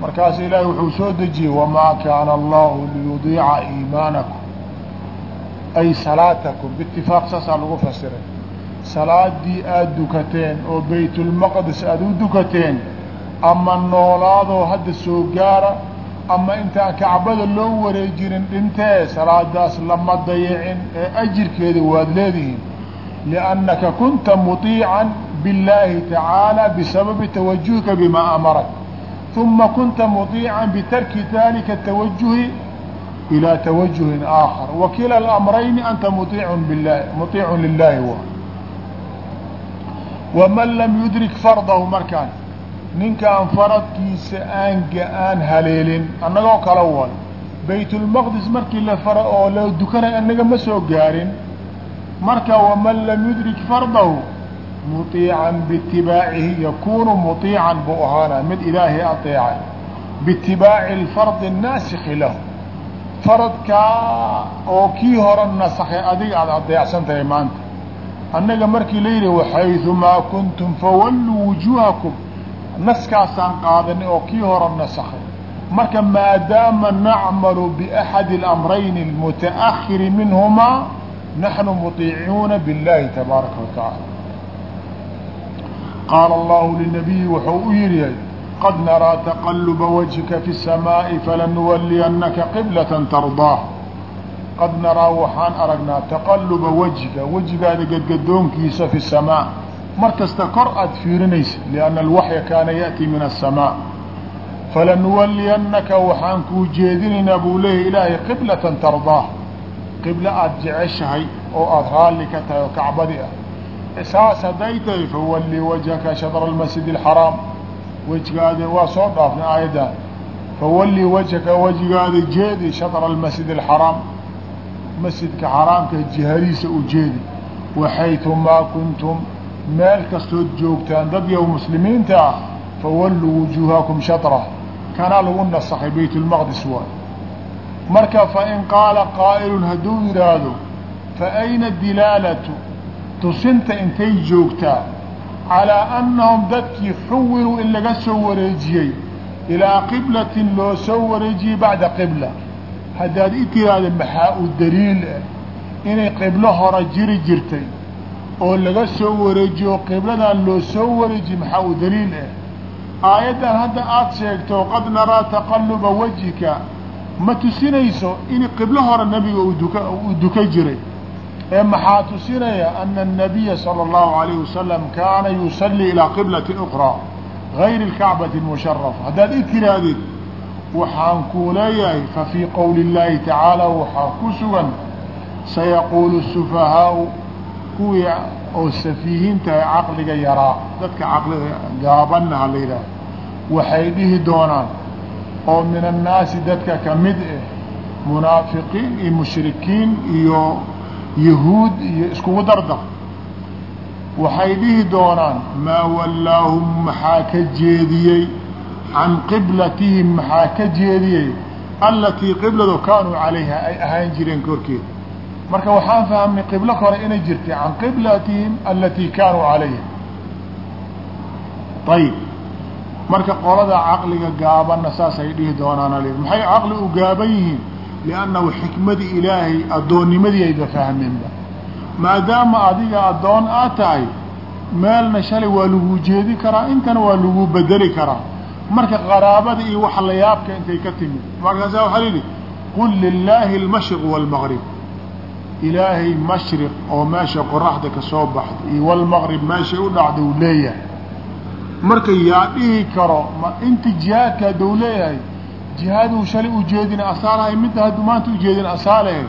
markaas ilaahay wuxuu soo dejiyey wamaa kaana allahu liyudiica iimaanakum ay salaatakum biitifaaq saasaa lagu fasiray salaaddii aada dukateen oo baytulmaqdis aada u dukateen ama noolaadoo hadda soo gaara ama intaan kacbada loo wareejinin dhintee salaadaas lama dayicin ee ajirkeeda waad leedihiin liannaka kunta muطiican billaahi tacaala bisababi tawajuhka bimaa amarak uma kunta muطiican bitarki daalika tawajuhi ilى tawajuhin aakhar wakila اlamrayni anta muiicun bilahi muطiicun lilahi wa waman lam yudrik fardahu markaan ninkaan faradkiisa aan aan haleelin annagoo kala way baytulmaqdis markii la fara oo la dukanay annaga ma soo gaarin marka waman lam yudrik fardahu muطiican biitibaacihi yakunu muطiican buu ahaana mid ilaahay aطeecay biitibaaci اlfardi الnaasiki lahu faradkaa oo kii hore nasakhay adiga aada adeecsan tahay maanta annaga markii la yidhi waxayثumaa kuntum fawalluu wujuuhakum naskaasaan qaadanay oo kii hore nasakhay marka maadaama nacmalu biaxadi اlamrayni اlmutaأkhiri minhumaa naxnu muطiicuuna biاllahi tabaaraka wa tacaala qaala allahu linabiyi wuxuu u yidhi qad naraa taqaluba wajhika fi الsamaaءi falanuwaliyannaka qiblata tardaah qad naraa waxaan aragnaa taqaluba wajhika wejigaada gadgadoonkiisa fi الsamaa mar kasta kor aad fiirinaysa lianna alwaxya kaana yaأtii min الsamaa falanuwaliyannaka waxaan kuu jeedinaynaa buu leeyahy ilaahay qiblatan tardaah qiblo aada jeceshahay oo aada raalli ka tahay oo kacbadi ah saas hadday tahay fawalli wajhaka shadra almasjid alxaraam wejigaada waa soo dhaafnay aayaddan fawalli wajhaka wejigaada jeedi shadra almasjid alxaraam masjidka xaraamka jihadiisa u jeedi waxaytu maa kuntum meel kastood joogtaan dad yow muslimiinta ah fawalluu wujuuhakum shatrah kanaa lagu nasakhay bayt lmaqdis waay marka fain qaala qaa'ilun hadduu yidhaahdo fa ayna dilaalatu tusinta intay joogtaa calaa annahum dadkii xuwiluu in laga soo wareejiyey ilaa qiblatin loo soo wareejiyey bacda qibla haddaad i tiraahda maxaa u daliil ah inay qiblo hore jiri jirtay oo laga soo wareejiyo qibladan loo soo wareejiyey maxaa u daliil ah aayaddan hadda aada sheegto qad naraa taqaluba wajhika ma tusinayso in qiblo hore nabiga uu duka uu duka jiray ee maxaa tusinaya ana الnabiya salى الlahu عalayه wasalam kaana yusallii ilىa qiblati أkraa gayri اlkacbati اmusharafa haddaad i tiraahdeed waxaan kuu leeyahay fafii qowli اllaahi tacaala waxaa ku sugan sayaquulu الsufahaau kuwii oo safiihiintahay caqliga yaraa dadka caqliga gaabanna ha la yidhaaho waxay dhihi doonaan oo min annaasi dadka ka mid ah munaafiqiin iyo mushrikiin iyo yahuud iyo iskugu dardar waxay dhihi doonaan maa wallaahum maxaa ka jeediyey? Can qiblatihim maxaa ka jeediyey? Allatii qibladu kaanuu calayha ay ahaan jireen korkeeda marka waxaan fahamnay qiblo kore inay jirtay can qiblatihim alatii kaanuu calayha. Ayib marka qolada caqliga gaabanna saasay dhihi doonaan maxay caqli u gaaban yihiin liannahu xikmadii ilaahay addoonnimadii ayba fahmeenba maadaama adiga addoon aad tahay meelna shalay waa lagu jeedi karaa intana waa lagu bedeli karaa marka qaraabada iyo waxa la yaabka intay ka timid markaasaa waxaa layidhi qul lilaahi almashriq waalmaqrib ilaahay mashriq oo meesha qoraxda ka soo baxda iyo walmaqrib meeshay u dhacda uu leeyahay marka yaa dhihi karo ma inta jihaadka hadduu leeyahay jihaaduu shalay ujeedin asaalahay midda haddu maanta ujeedin asaalahe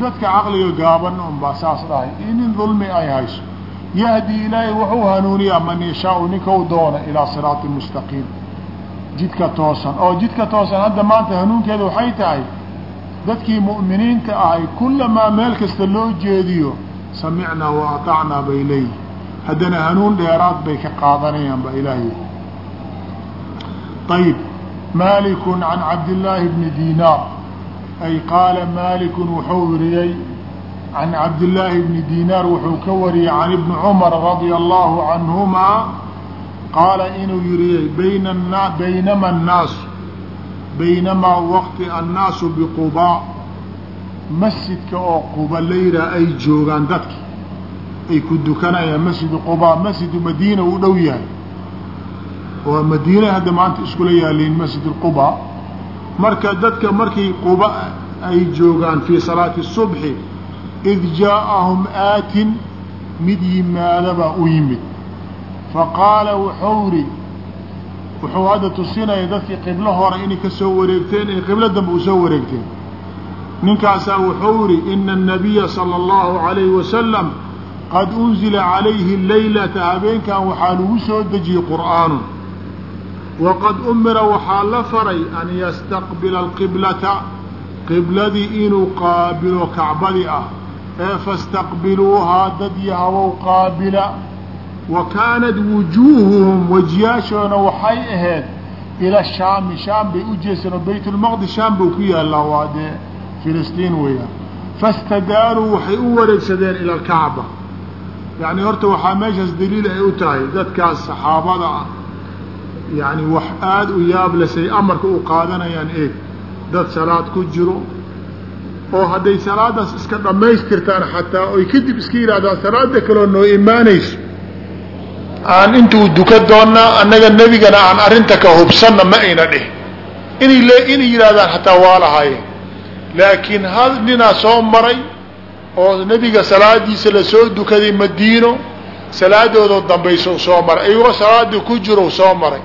dadka caqliga gaaban un baa saas dhahay. Inin dulmi ay hayso. Yahdi ilaahay wuxuu hanuuniyaa man yashaau ninkau doona ilaa siraati mustaqiim. Jidka toosan. Oo jidka toosan hadda maanta hanuunkeeda waxay tahay dadkii mu'miniinta ahay kullamaa meel kasta loo jeediyo samicnaa wa atacnaa bay leeyihi haddana hanuun dheeraad bay ka qaadanayaan ba ilaahay ayib malikun can cabdillaahi bni dinaar ay qaala malikun wuxuu wariyey can cabdillaahi bni dinaar wuxuu ka wariyey can ibni cumar radia allahu canhumaa qaala inuu yiriyey baynama annaasu baynamaa waqti annaasu biqubaa masjidka oo quba la yidhaah ay joogaan dadki ay ku dukanayaan masjidu qubaa masjidu madiina uu dhow yahay oo madiina hadda maanta iskula yaaliin masjid quba marka dadka markii quba ay joogaan fii salaati subxi id jaaءahum aatin mid yimaadabaa u yimid faqaala wuxuu ri wuxuu hadda tusinaya dadkii qiblo hore inay ka soo wareegteen ee qiblo dambe u soo wareegteen ninkaasaa wuxuu ri ina الnabiya salى اllahu عalayhi wasalam qad unzila calayhi laylata habeenkan waxaa lagu soo dejiyey qur'aanu waqad umira waxaa la faray an yastaqbila alqiblata qibladii inuu qaabilo kacbadii ah ee fastaqbiluuhaa dad yahawow qaabila wa kaanat wujuuhuhum wejiyaashoona waxay ahayd ila shaami shaam bay u jeeseen oo baytulmaqdis shaam buu ku yaallaa waa dee filistiin weeyaan fastadaaruu waxay u wareegsadeen ila alkacba yacni horta waxaa meeshaas daliil ay u tahay dadkaas saxaabada ah yacni wax aada u yaablasay amarka u qaadanayaan eeg dad salaad ku jiro oo hadday salaadaas iska dhammaystirtaan xataa oy kadib iska yidhahdaan salaada kaloo noo imaanayso. Aan intuu duka doonnaa annaga nebigana aan arrinta ka hubsanna ma ayna dhih inay le inay yidhahdaan xataa waa lahaayeen laakiin hal ninaa soo maray oo nebiga salaadiisa la soo dukaday madiino salaadoodoo dambayso soo maray. Iyagoo salaadii ku jiro soo maray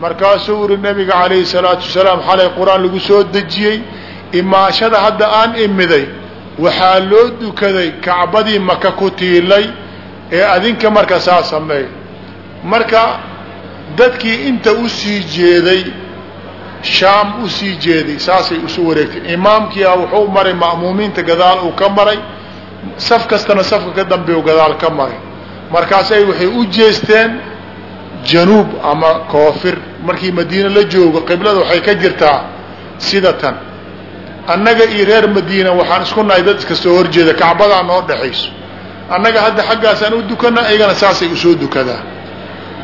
markaasuu uri nabiga calayhi salaatu wasalaam xalay qur'aan lagu soo dejiyey imaashada hadda aan imiday waxaa loo dukaday kacbadii maka ku tiilay ee adinka marka saa sameey marka dadkii inta u sii jeeday shaam u sii jeeday saasay isu wareegtay. Imaamkiia wuxuu maray ma'muumiinta gadaal uu ka maray saf kastana safka ka dambeeyu gadaal ka maray. Markaasay waxay u jeesteen januub ama koofir. Markii madiine la joogo qiblada waxay ka jirtaa sida tan annaga iyo reer madiina waxaan isku nahay dad iska soo horjeeda kacbadaa noo dhexayso. Annaga hadda xaggaasaan u dukana iyagana saasay u soo dukadaa.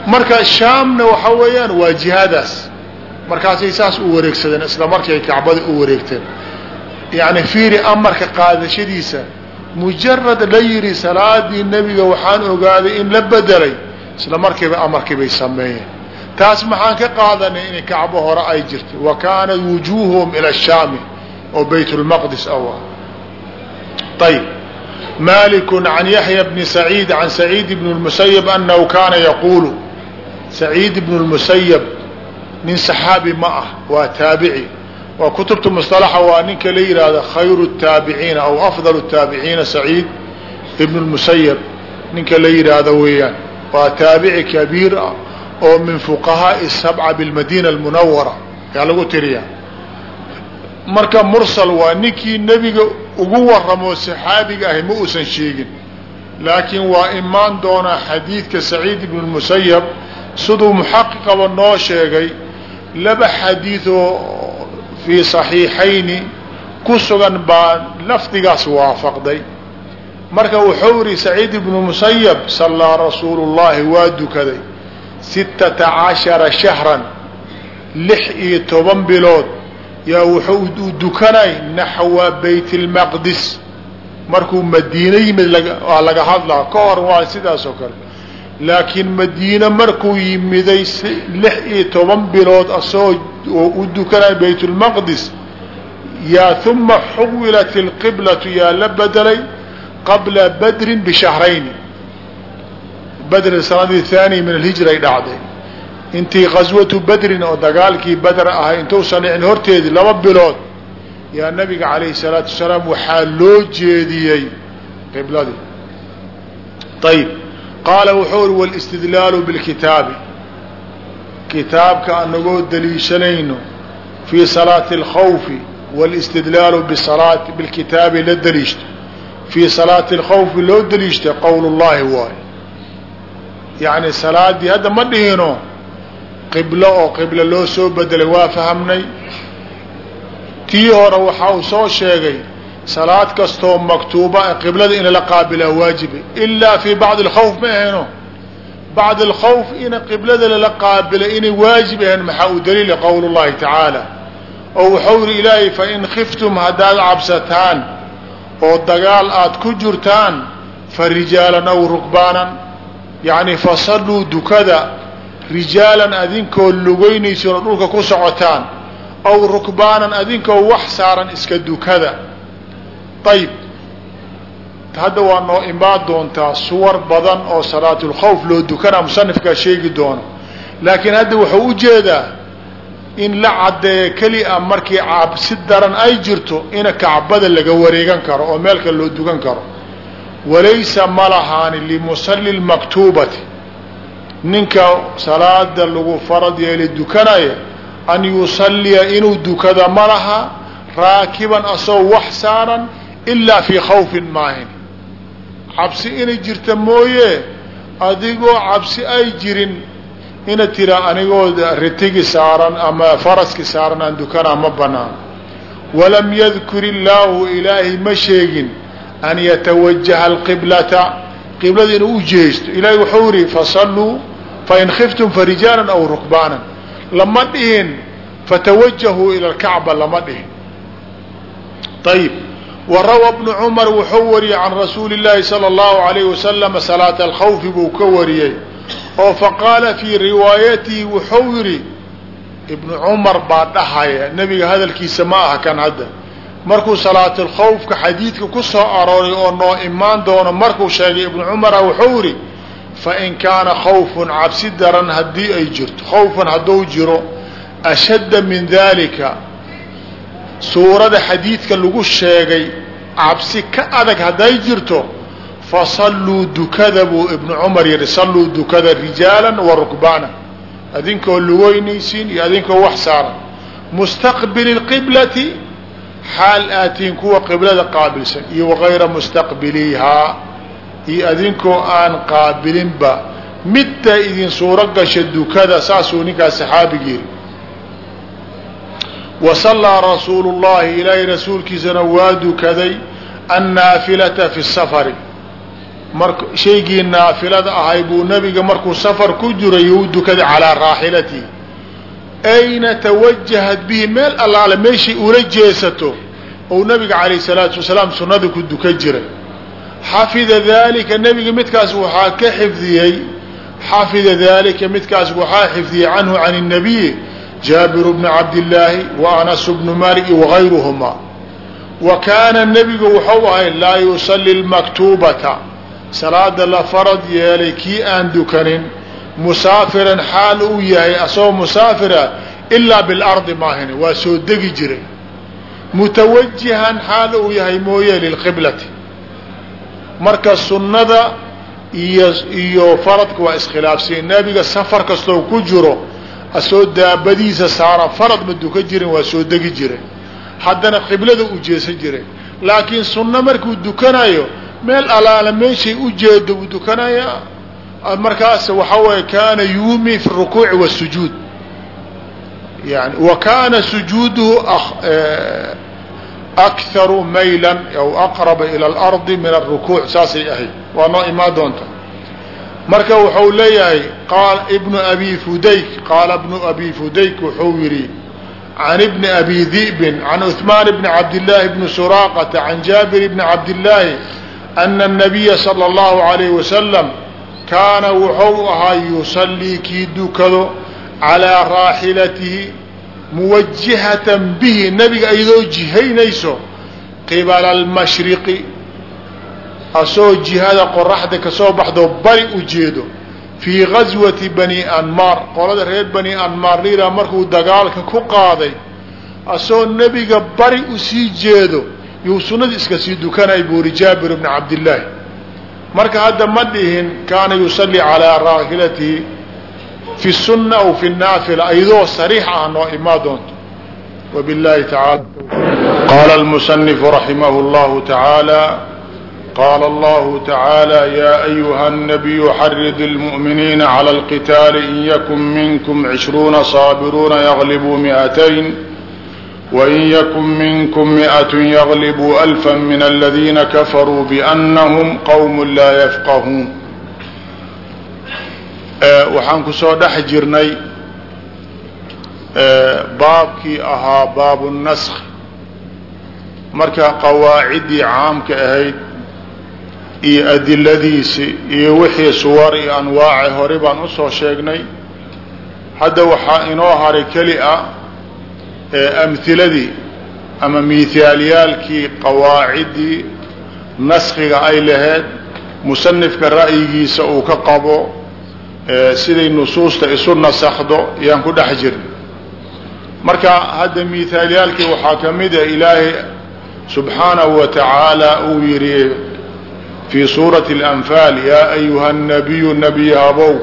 Marka shaamna waxa weeyaan waa jihaadaas. Markaasay saas u wareegsadeen isla markii ay kacbada u wareegteen. Yacni fiiri amarka qaadashadiisa mujarad la yidhi salaadii nebiga waxaan ogaaday in la bedelay isla markiiba amarkii bay sameeyeen taas maxaan ka qaadanay inay kacbo hore ay jirto wa kaanat wujuuhuhum ila shaami oo bayt lmaqdis awa ayb maliku can yaxya bni saciid can saciid bn lmusayab anahu kaana yaquulu saciid bn lmusayab nin saxaabi ma ah waa taabici waa kutubta musطalaxa waa ninka la yihahdo khayru الtaabiciina aw afdal الtaabiciina saciid ibn اlmusayab ninka la yidhaahdo weeyaan waa taabici kabiir ah oo min fuqahaaءi الsabca biاlmadina اlmunawara yaa lagu tiriya marka mursal waa ninkii nebiga ugu waramoo saxaabiga ahi ma uusan sheegin laakiin waa imaan doonaa xadiidka saciid ibn اmusayab siduu muxaqiqaba noo sheegay laba xadiidoo fii صaxiixayni ku sugan baa lafdigaas waafaqday marka wuxuu ihi saciid ibnu musayab sallaa rasuulu llaahi waa dukaday sittata cashara shahran lix iyo toban bilood. Yaa wuxuu u dukanay naxwa baytilmaqdis markuu madiine yimid waa laga hadlaa ka hor waa sidaas kale. Laakiin madiine markuu yimiday lix iyo toban bilood asagoo oo u dukanay baytulmaqdis yaa uma xuwilat alqiblatu yaa la bedelay qabla badrin bishahrayni badr sanadii haani min alhijray dhacday intii qaswatu badrin oo dagaalkii badr ahay intuusan dhicin horteedii laba bilood yaa nabiga calayhi salaatu wasalaam waxaa loo jeediyey qibladii ayib qaala wuxuu uri wاlاstidlaalu bاlkitaabi kitaabka anagoo daliishanayno fii salaati اlkhawfi wاlاstidlaalu bsalaati bilkitaabi la daliishto fii salaati alkhawfi loo daliishtay qowlullaahi waayo yacni salaaddii hadda ma dhihino qiblo oo qiblo loo soo bedelay waa fahamnay tii hore waxa uu soo sheegay salaad kastoo maktuuba qiblada in lala qaabilaa waajiba ilaa fii bacdi alkhawf ma ahayno bacd alkhawf ina qiblada lala qaabilay inay waajib ahayn maxaa u daliila qowlullaahi tacaala oo wuxuu yihi ilaahay fa in khiftum haddaad cabsataan oo dagaal aad ku jirtaan fa rijaalan aw rukbaanan yacni fasalluu dukada rijaalan adinkoo lugaynaysan oo dhulka ku socotaan aw rukbaanan adinkoo wax saaran iska dukada. Ayib hadda waa noo imaan doontaa suwar badan oo salaatulkhawf loo dukanaa musanifkaa sheegi doono. Laakiin hadda wuxuu u jeedaa in la caddeeyo a markii cabsi daran ay jirto ina kacbada laga wareegan karo oo meelka loo dukan karo. Walaysa ma lahaani limusalli lmaktuubati ninka salaada lagu farad yeeli dukanaya an yusalliya inuu dukada ma laha raakiban asoo wax saaran ilaa fii khawfin maahin. Cabsi inay jirta mooye adigoo cabsi ay jirin ina tira anigoo ritigi saaran ama faraski saaran aan dukanaa ma banaan. Walam yadkur illaahu ilaahay ma sheegin an yatawajaha alqiblata. Qiblada inuu u jeesto. Ilahay wuxuu yihi fasalluu fain khiftum farijaalan aw rukbaanan. Lama dhihin fatawajahuu ila lkacba lama dhihin. Ayib warawa bnu cumar wuxuu wariyey can rasuuli llaahi sala allahu alayhi wasalama salaata alkhawfi buu ka wariyey oo faqaala fii riwaayatihi wuxuu yidhi ibnu cumar baa dhahaya nebiga hadalkiisa ma aha kan hadda. Markuu salaatulkhawfka xadiidka ku soo arooray oo noo imaan doono markuu sheegay ibnu cumara wuxuu yidhi fain kaana khawfun cabsi daran haddii ay jirto khawfun hadduu jiro ashadda min dalika suurada xadiidka lagu sheegay cabsi ka adag hadday jirto fasalluu dukada buu ibnu cumar yihi salluu dukada rijaalan wa rukbaana adinkoo lugeynaysiin iyo adinkoo wax saaran. Mustaqbili lqiblati xaal aatiin kuwa qiblada qaabilsan iyo wagayra mustaqbiliihaa iyo adinkoo aan qaabilinba midta idin suuro gasha dukada saasuu ninkaas saxaabigi yiri wasallaa rasuulu llahi ilaahay rasuulkiisana waa dukaday annaafilata fi safari mar shaygii naafilada ahay buu nabiga markuu safar ku jiray u dukaday calaa raaxilatihi ayna tawajahat bihi meel allaale meeshay ula jeesato ou nabiga calayh salaatu wasalaam sunnada ku dukan jiray xafida dalika nebiga midkaas waxaa ka xifdiyey xafida dalika midkaas waxaa xifdiyey canhu can الnabiyi jaabiru bni cabdillaahi wa anas bnu malik wagayruhuma wa kaana nebigu wuxuu ahay laa yusalli lmaktuubata salaada la farad yeelay kii aan dukanin musaafiran xaal uu yahay asagoo musaafira ilaa bilardi maahine waa soo degi jiray. Mutawajihan xaal uu yahay mooye lilqiblati marka sunnada iyo iyo faradka waa iskhilaafsiya nebiga safar kastoo ku jiro asoo daabadiisa saaran farad ma dukan jirin waa soo degi jiray. Haddana qiblada u jeesan jiray. Laakiin sunno markuu dukanayo meel alaala meeshay u jeedo uu dukanaya. Markaas waxaa waye kaana yuumi fi rukuuci wasujuud yani wa kaana sujuuduhu akharu maylan aw aqraba ila alardi min alrukuuc saasay ahayd. Waa noo imaan doonta. Marka wuxuu leeyahay ibnu abi fudayk qaala bnu abi fudayk wuxuu yidhi can ibni abi di'bin can cuثmaan bni cabdillaahi bni suraaqata can jaabir bni cabdillaahi ana الnabiya salى اllahu عalayh wasalam kaana wuxuu ahaa yusallii kii dukado calىa raaxilatihi muwajihatan bihi nebiga iyadoo jihaynayso qibala almashriqi asoo jihada qoraxda kasoo baxdo bari u jeedo fii gaswati bani anmaar qolada reer bani anmaar liiraa markuu dagaalka ku qaaday asoo nebiga bari usii jeedo yuu sunada iska sii dukanay buuri jaabir bn cabdillaahi marka hadda ma dhihin kaana yusalli calaa raahilatihi fi sunna aw fi naafila iyadoo sariix ah noo imaa doonto. Wbilaahi taala qaala almusanifu raximahu llahu tacaala qaala allahu tacaala yaa ayuha annabiyu xarid lmu'miniina cala alqitaali in yakun minkum cishruuna saabiruuna yaglibuu miatayn wain yakun minkum mi'at yaglibuu alfa min aladiina kafaruu biannahum qowm laa yafqahuun waxaan ku soo dhex jirnay baabkii ahaa baabu naskh marka qawaaciddii caamka ahayd iyo adiladiisi iyo wixii suwar iyo anwaaci hore baan u soo sheegnay hadda waxaa inoo haray keli ah amhiladii ama miithaalyaalkii qawaaciddii naskiga ay laheyd musanifka ra'yigiisa uu ka qabo siday nusuusta isu nasakdo yaan ku dhex jirna marka hadda miithaalyaalkii waxaa ka mid a ilaahay subxaanahu wa tacaala uu yidhi fii suurati alanfaal yaa ayuha nabiyu nebiy habow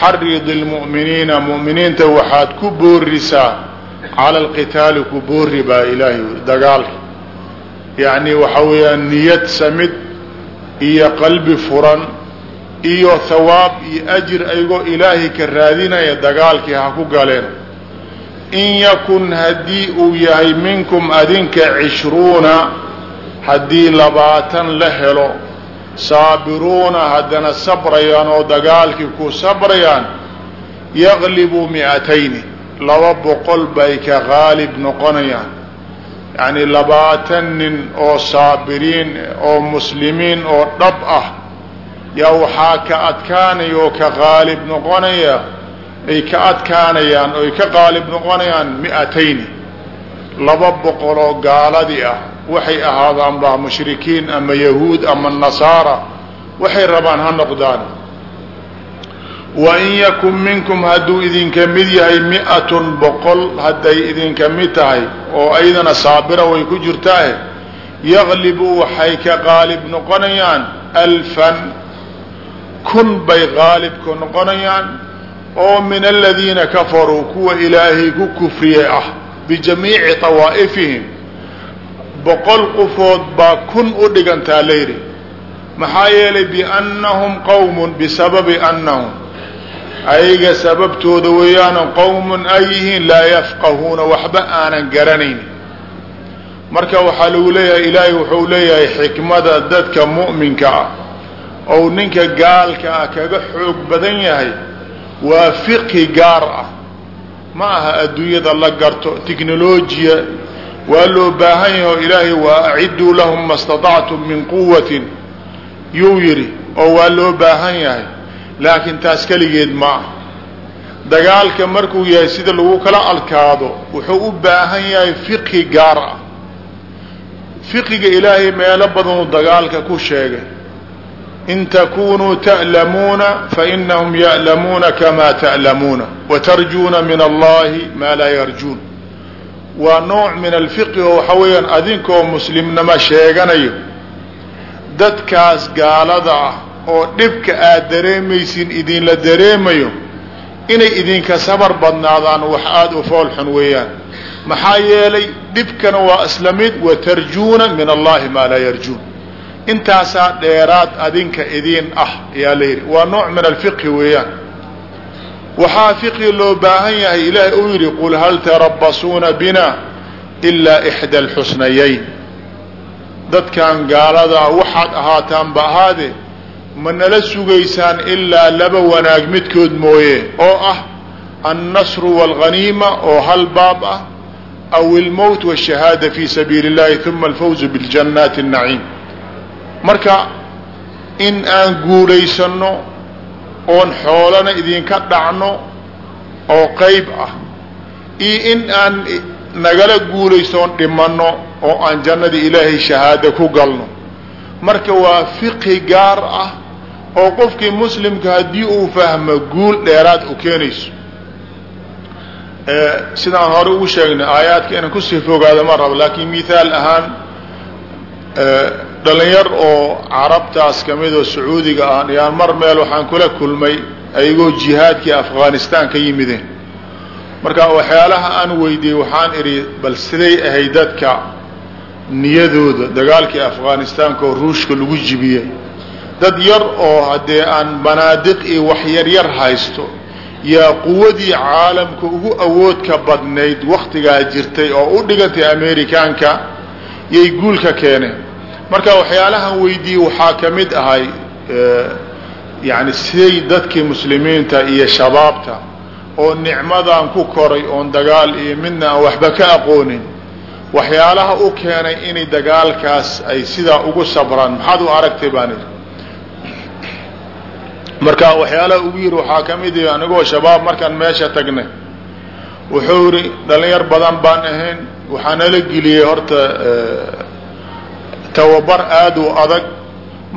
xarid lmu'miniina mu'miniinta waxaad ku boorisaa cala alqitaali ku boori baa ilaahay dagaalka. Yacni waxa weeyaan niyad samid iyo qalbi furan iyo thawaab iyo ajir ayagoo ilaahay ka raadinaya dagaalkii ha ku galeen. In yakun haddii uu yahay minkum adinka cishruuna haddii labaatan la helo saabiruuna haddana sabrayaan oo dagaalkii ku sabrayaan yaqlibu mi'atayni laba boqol bay ka qaalib noqonayaan. Yacni labaatan nin oo saabiriin oo muslimiin oo dhab ah yaa waxaa ka adkaanaya oo ka qaalib noqonaya ay ka adkaanayaan oy ka qaalib noqonayaan mi'atayni laba boqol oo gaaladii ah waxay ahaadaan baa mushrikiin ama yahuud ama nasaara waxay rabaan ha noqdaan wa in yakun minkum hadduu idinka mid yahay mi'atun boqol hadday idinka mid tahay oo aydana saabira way ku jirtaahe yaqlibu waxay ka qaalib noqonayaan alfan kun bay qaalibka noqonayaan oo min aladiina kafaruu kuwa ilaahay ku kufriyey ah bijamiici tawaa'ifihim boqol qofood baa kun u dhigantaa layidhi maxaa yeelay biannahum qowmun bisababi annahum ayaga sababtooda weeyaana qowmun ay yihiin laa yafqahuuna waxba aanan garanayn marka waxaa lagu leeyahay ilaahay wuxuu leeyahay xikmada dadka mu'minka ah. Ou ninka gaalka ah kaga xoog badan yahay waa fiqhi gaar ah. Ma aha adduunyada la garto technolojiya waa loo baahan yahay oo ilaahay waa acidduu lahum ma staطactum min quwatin yuu yidhi oo waa loo baahan yahay laakiin taas keligeed ma ah dagaalka markuu yahay sida lagu kala adkaado wuxuu u baahan yahay fiqhi gaar ah. Fiqiga ilaahay meelo badanuu dagaalka ku sheegay. In takunuu ta'lamuuna fainahum ya'lamuuna kama ta'lamuuna watarjuuna min allahi maa laa yarjuun. Waa nooc min alfiqhi oo waxa weeyaan adinkoo muslimnimo sheeganayo. Dadkaas gaalada ah oo dhibka aad dareemaysin idinla dareemayo inay idinka sabar badnaadaan wax aada u fool xun weeyaan. Maxaa yeelay dhibkana waa isla mid watarjuuna min allahi maa laa yarjuun. Intaasaa dheeraad adinka idiin ah ayaa la yidhi. Waa nooc min alfiqhi weeyaan. Waxaa fiqhi loo baahan yahay ilaahay uu yidhi qul hal tarabasuuna bina ilaa ixda alxusnayayn dadkan gaaladaa waxaad ahaataan ba ma nala sugaysaan ilaa laba wanaag midkood mooye oo ah annasru waalghaniima oo hal baab ah aw ilmowt waashahaada fii sabiili اllahi uma alfawzu biljannaati annaciim. Marka in aan guulaysanno oon xoolana idinka dhacno oo qayb ah iyo in aan nagala guulaysooon dhimanno oo aan jannada ilaahay shahaada ku galno. Marka waa fiqhi gaar ah oo qofkii muslimka haddii uu fahmo guul dheeraad u keenayso. Sidaan hore ugu sheegnay aayaadka inaan ku sii fogaado ma rabo laakiin mithaal ahaan dhalinyar oo carabtaas ka mid oo sacuudiga ah yaan mar meel waxaan kula kulmay ayagoo jihaadkii afghanistan ka yimideen. Marka waxyaalaha aan weydiiyey waxaan idhi bal siday ahay dadka niyadooda dagaalkii afghanistaanka oo ruushka lagu jibiyey dad yar oo haddee aan banaadiq iyo wax yaryar haysto yaa quwadii caalamka ugu awoodka badnayd waktigaa jirtay oo u dhigantay amerikaanka yay guulka keeneen. Marka waxyaalahan weydiiyey waxaa ka mid ahay yani siday dadkii muslimiinta iyo shabaabta oo nicmadan ku koray oon dagaal iyo midna aan waxba ka aqoonin. Waxyaalaha u keenay inay dagaalkaas ay sidaa ugu sabraan maxaad u aragtay baan marka waxyaalaha ugu yidhi waxaa ka mid ihi anigoo shabaab markaan meesha tagnay wuxuu yidhi dhalinyar badan baan ahayn waxaa nala geliyey horta tababar aada u adag.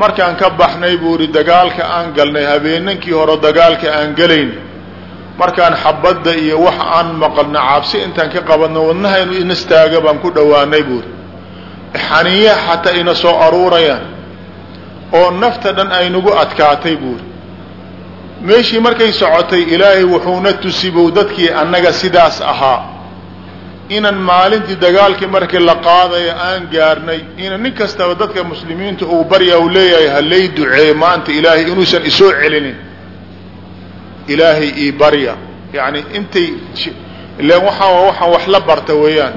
Markaan ka baxnay buu yidhi dagaalka aan galnay habeenankii hore dagaalka aan gelayn. Markaan xabadda iyo wax aan maqalna cabsi intaan ka qabadno wadnahaynu inastaaga baan ku dhowaanay buuri xaniyaha xataa ina soo aruurayaan oo nafta dhan aynagu adkaatay buuri meeshii markay socotay ilaahay wuxuuna tusibow dadkii annaga sidaas ahaa. Inan maalintii dagaalkii markii la qaadayo aan gaarnay ina nin kastaba dadka muslimiinta uu barya u leeyahay halay duceeye maanta ilaahay inuusan isoo celinin. Ilaahay ii barya. Yani intay ilan waxaa waxaan wax la barta weeyaan.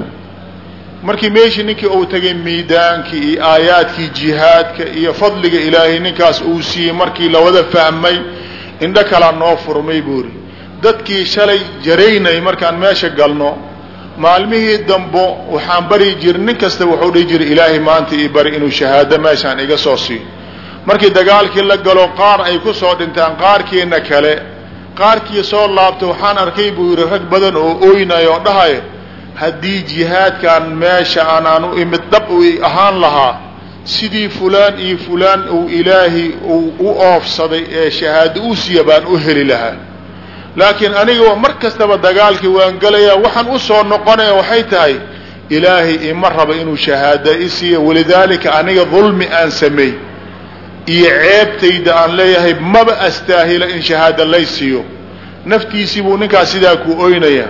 Markii meeshii ninkii uu tagay miidaankii iyo aayaadkii jihaadka iyo fadliga ilaahay ninkaas uu siiyey markii lawada fahmay indho kalaa noo furmay buuri. Dadkii shalay jaraynay markaan meesha galno maalmihii dambo waxaan bari jira nin kasta wuxuu dhihi jiray ilaahay maanta ii bari inuu shahaado meeshaan iga soo siiyo markii dagaalkii la galo qaar ay ku soo dhintaan qaarkiina kale. Qaarkii soo laabta waxaan arkay buu yidhi rag badan oo oynayo oo dhahayo haddii jihaadkan meesha aanaan u imid dhab u ahaan lahaa sidii fulaan iyo fulaan uu ilaahay uu u oofsaday ee shahaado u siiya baan u heli lahaa. Laakiin aniga mar kastaba dagaalkii waan gelayaa waxaan u soo noqonaya waxay tahay ilaahay ima raba inuu shahaada i siiyo. Walidaalika aniga dulmi aan sameey iyo ceebtayda aan leeyahay maba astaahila in shahaada lay siiyo. Naftiisii buu ninkaas sidaa ku oynayaa.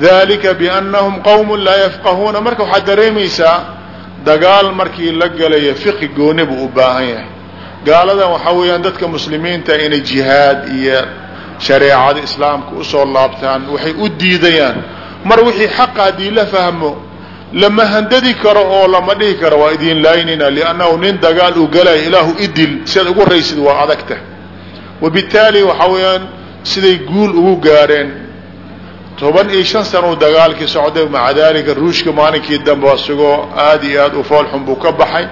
Dalika biannahum qawmun laa yafqahuuna. Marka waxaad dareemaysaa dagaal markii la galaya fiqi gooni buu u baahan yahay. Gaaladan waxaa weeyaan dadka muslimiinta inay jihaad iyo shareecada islaamka u soo laabtaan waxay u diidayaan. Mar wixii xaqa haddii la fahmo lama handadi karo oo lama dhihi karo waa idin laaynayna liannahu nin dagaal uu galayo ilaahu idil. Siaad ugu raysid waa adagta. Wabittaali waxaa weeyaan siday guul ugu gaareen toban iyo shan sanuu dagaalkii socday maca daalika ruushka maalinkii dambe isagoo aada iyo aada u foolxun buu ka baxay.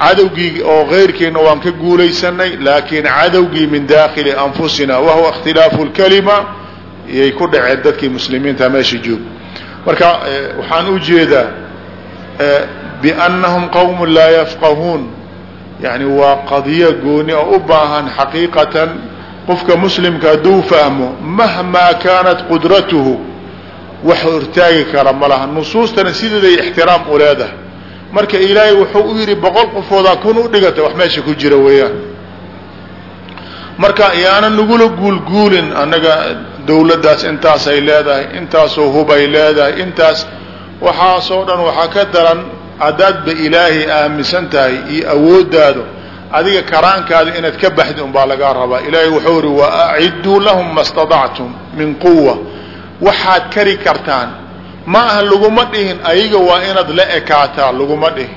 Cadowgii oo keyrkiina waan ka guulaysanay laakiin cadowgii min daakili anfusina wahuwa ikhtilaafu lkalima iyay ku dhaceen dadkii muslimiinta meesha joog. Marka waxaan u jeedaa biannahum qawmun laa yafqahuun. Yani waa qadiya gooni oo u baahan xaqiiqatan qofka muslimka hadduu fahmo mahmaa kaanat qudratuhu wax hortaagi kara ma laha. Nusuustana sideeday ixtiraam u leedahay. Marka ilaahay wuxuu u yidhi boqol qofoodaa kun u dhigata wax meesha ku jira weeyaan. Marka yaana nagula guulguulin annaga dawladdaas intaasay leedahay intaasoo hubay leedahay intaas waxaasoo dhan waxaa ka daran haddaadba ilaahay aaminsan tahay iyo awooddaado adiga karaankaada inaad ka baxdi unbaa lagaa rabaa. Ilaahay wuxuu ihi wa acidduu lahum ma stadactum min quwa waxaad kari kartaan. Ma aha laguma dhihin ayaga waa inaad la ekaataa laguma dhihin.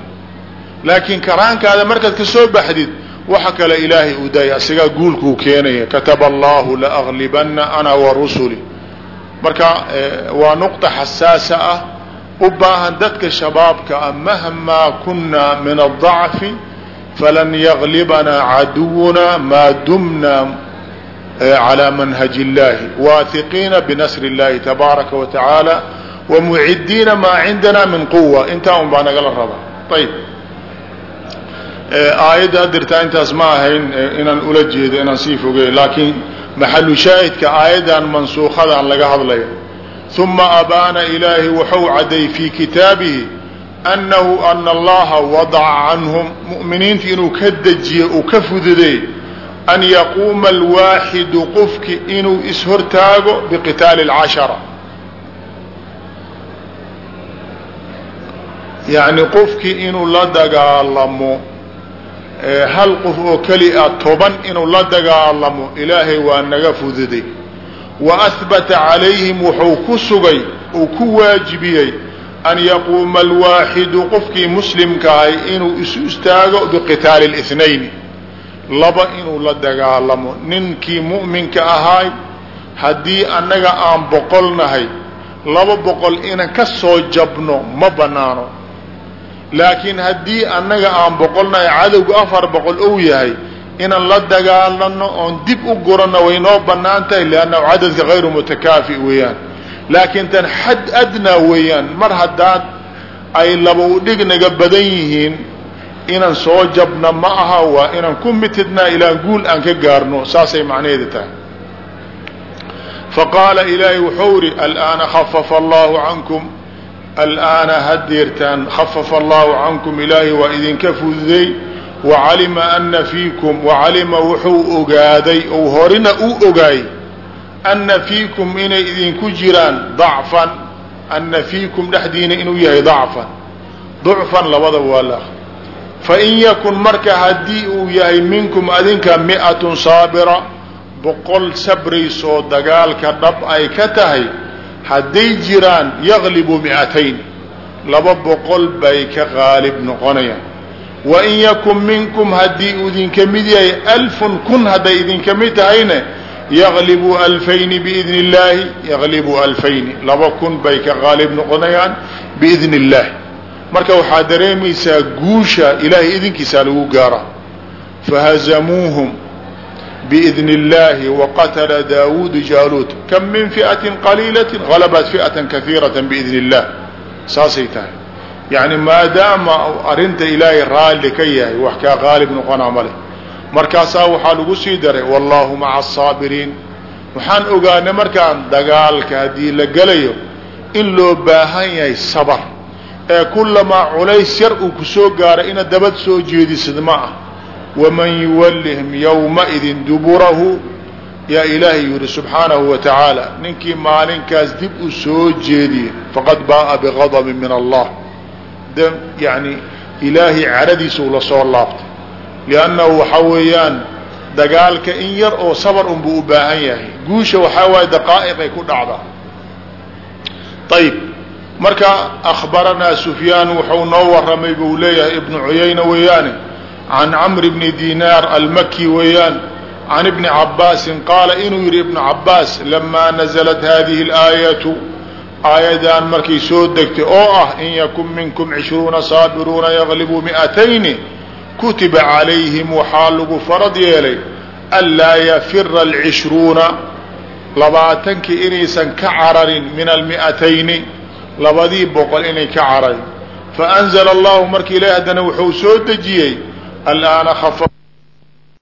Laakiin karaankaada markaad ka soo baxdid waxa kale ilaahay uu daaya asigaa guulkuu keenaya kataba allahu laaglibana ana wa rusuli. Marka waa nuqta xasaasa ah. U baahan dadka shabaabka ah mahmaa kuna min adacfi falan yaglibana caduwuna maa dumna calى manhaji اllahi waahiqiina binasri اllahi tabaaraka wa tacaala wamucidiina maa cindana min quwa intaa un baa nagala rabaa ayb aayadda adirtaa intaas ma ahayn inaan ula jeedo inaan sii fogey laakiin maxalu shaahidka aayaddan mansuukadan laga hadlaya uma abaana ilaahi wuxuu cadday fii kitaabihi annahu ana allaha wadaca canhum mu'miniinta inuu ka dejiye uu ka fududeey an yaquuma alwaaxidu qofki inuu ishortaago biqitaali اlcashara yacni qofkii inuu la dagaalamo hal qof oo keli a toban inuu la dagaalamo ilaahay waa naga fududay wa ahbata calayhim wuxuu ku sugay uu ku waajibiyey an yaquuma alwaaxidu qofkii muslimka ahay inuu isu istaago biqitaali اlithnayni laba inuu la dagaalamo ninkii mu'minka ahaay haddii annaga aan boqol nahay laba boqol inan ka soo jabno ma bannaano laakiin haddii annaga aan boqol nahay cadowga afar boqol ou yahay inaan la dagaalano oon dib u guranno way noo bannaan tahay liannahu cadadka hayru mutakaafi weeyaan laakiin tan xad adnaa weeyaan mar haddaad ay laba u dhig naga badan yihiin inaan soo jabna ma aha waa inaan ku mitidnaa ilaa guul aan ka gaarno saasay macnaheeda tahay. Faqaala ilaahay wuxuu ihi al'aana khafafa allahu cankum. Al'aana hadeertaan khafafa allahu cankum ilaahay waa idinka fududey wacalima ana fiikum wacalima wuxuu ogaaday ou horina u ogaayey ana fiikum inay idinku jiraan dacfan ana fiikum dhexdiina inuu yahay dacfan. Ducfan labada waa la fain yakun marka haddii uu yahay minkum adinka mi'atun saabira boqol sabraysoo dagaalka dhab ay ka tahay hadday jiraan yaglibu mi'atayn. Laba boqol bay ka qaalib noqonayaan. Wain yakun minkum haddii uu idinka mid yahay alfun kun hadday idinka mid tahayna yaglibu alfayni biidni illaahi yaglibu alfayni laba kun bay ka qaalib noqonayaan biidni illaahi marka waxaa dareemaysaa guusha ilaahay idinkiisaa lagu gaara fahazamuuhum biidni illaahi waqatala daawuudu jaaluut kam min fi'atin qaliilatin galabat fi'atan kahiirata biidni illah saasay tahay yacni maadaama arrinta ilaahay raalli ka yahay wax kaa qaalib noqonaa ma leh markaasaa waxaa lagu sii daray wallaahu maca asaabiriin waxaan ogaanay markaan dagaalka haddii la gelayo in loo baahan yahay sabar ee kulamaa culays yar uu ku soo gaaray ina dabad soo jeedisad ma ah. Waman yuwallihim yowmaidin duburahu yaa ilaahay yihi subxaanahu wa tacaala ninkii maalinkaas dib u soo jeediye faqad baa'a bigadabin min allah. Yani ilaahay caradiisuu la soo laabtay liannahu waxaa weeyaan dagaalka in yar oo sabar unbuu u baahan yahay guusha waxaa waaye daqaa'iqay ku dhacdaa ayib marka akhbaranaa sufyaan wuxuu noo waramay buu leeyahay ibnu cuyayna weeyaane can camri bni dinaar almaki weeyaan can ibni cabaasin qaala inuu yidhi ibnu cabaas lamaa naزlat hadihi اlaayatu aayadan markay soo degtay oo ah in yakun minkum cishruuna saabiruuna yaglibuu mi'atayni kutiba calayhim waxaa lagu farad yeelay anlaa yafira alcishruuna labaatankii inaysan ka cararin min almi'atayni labadii boqol inay ka cararin faanzla allahu marka ilahi haddana wuxuu soo dejiyey alaana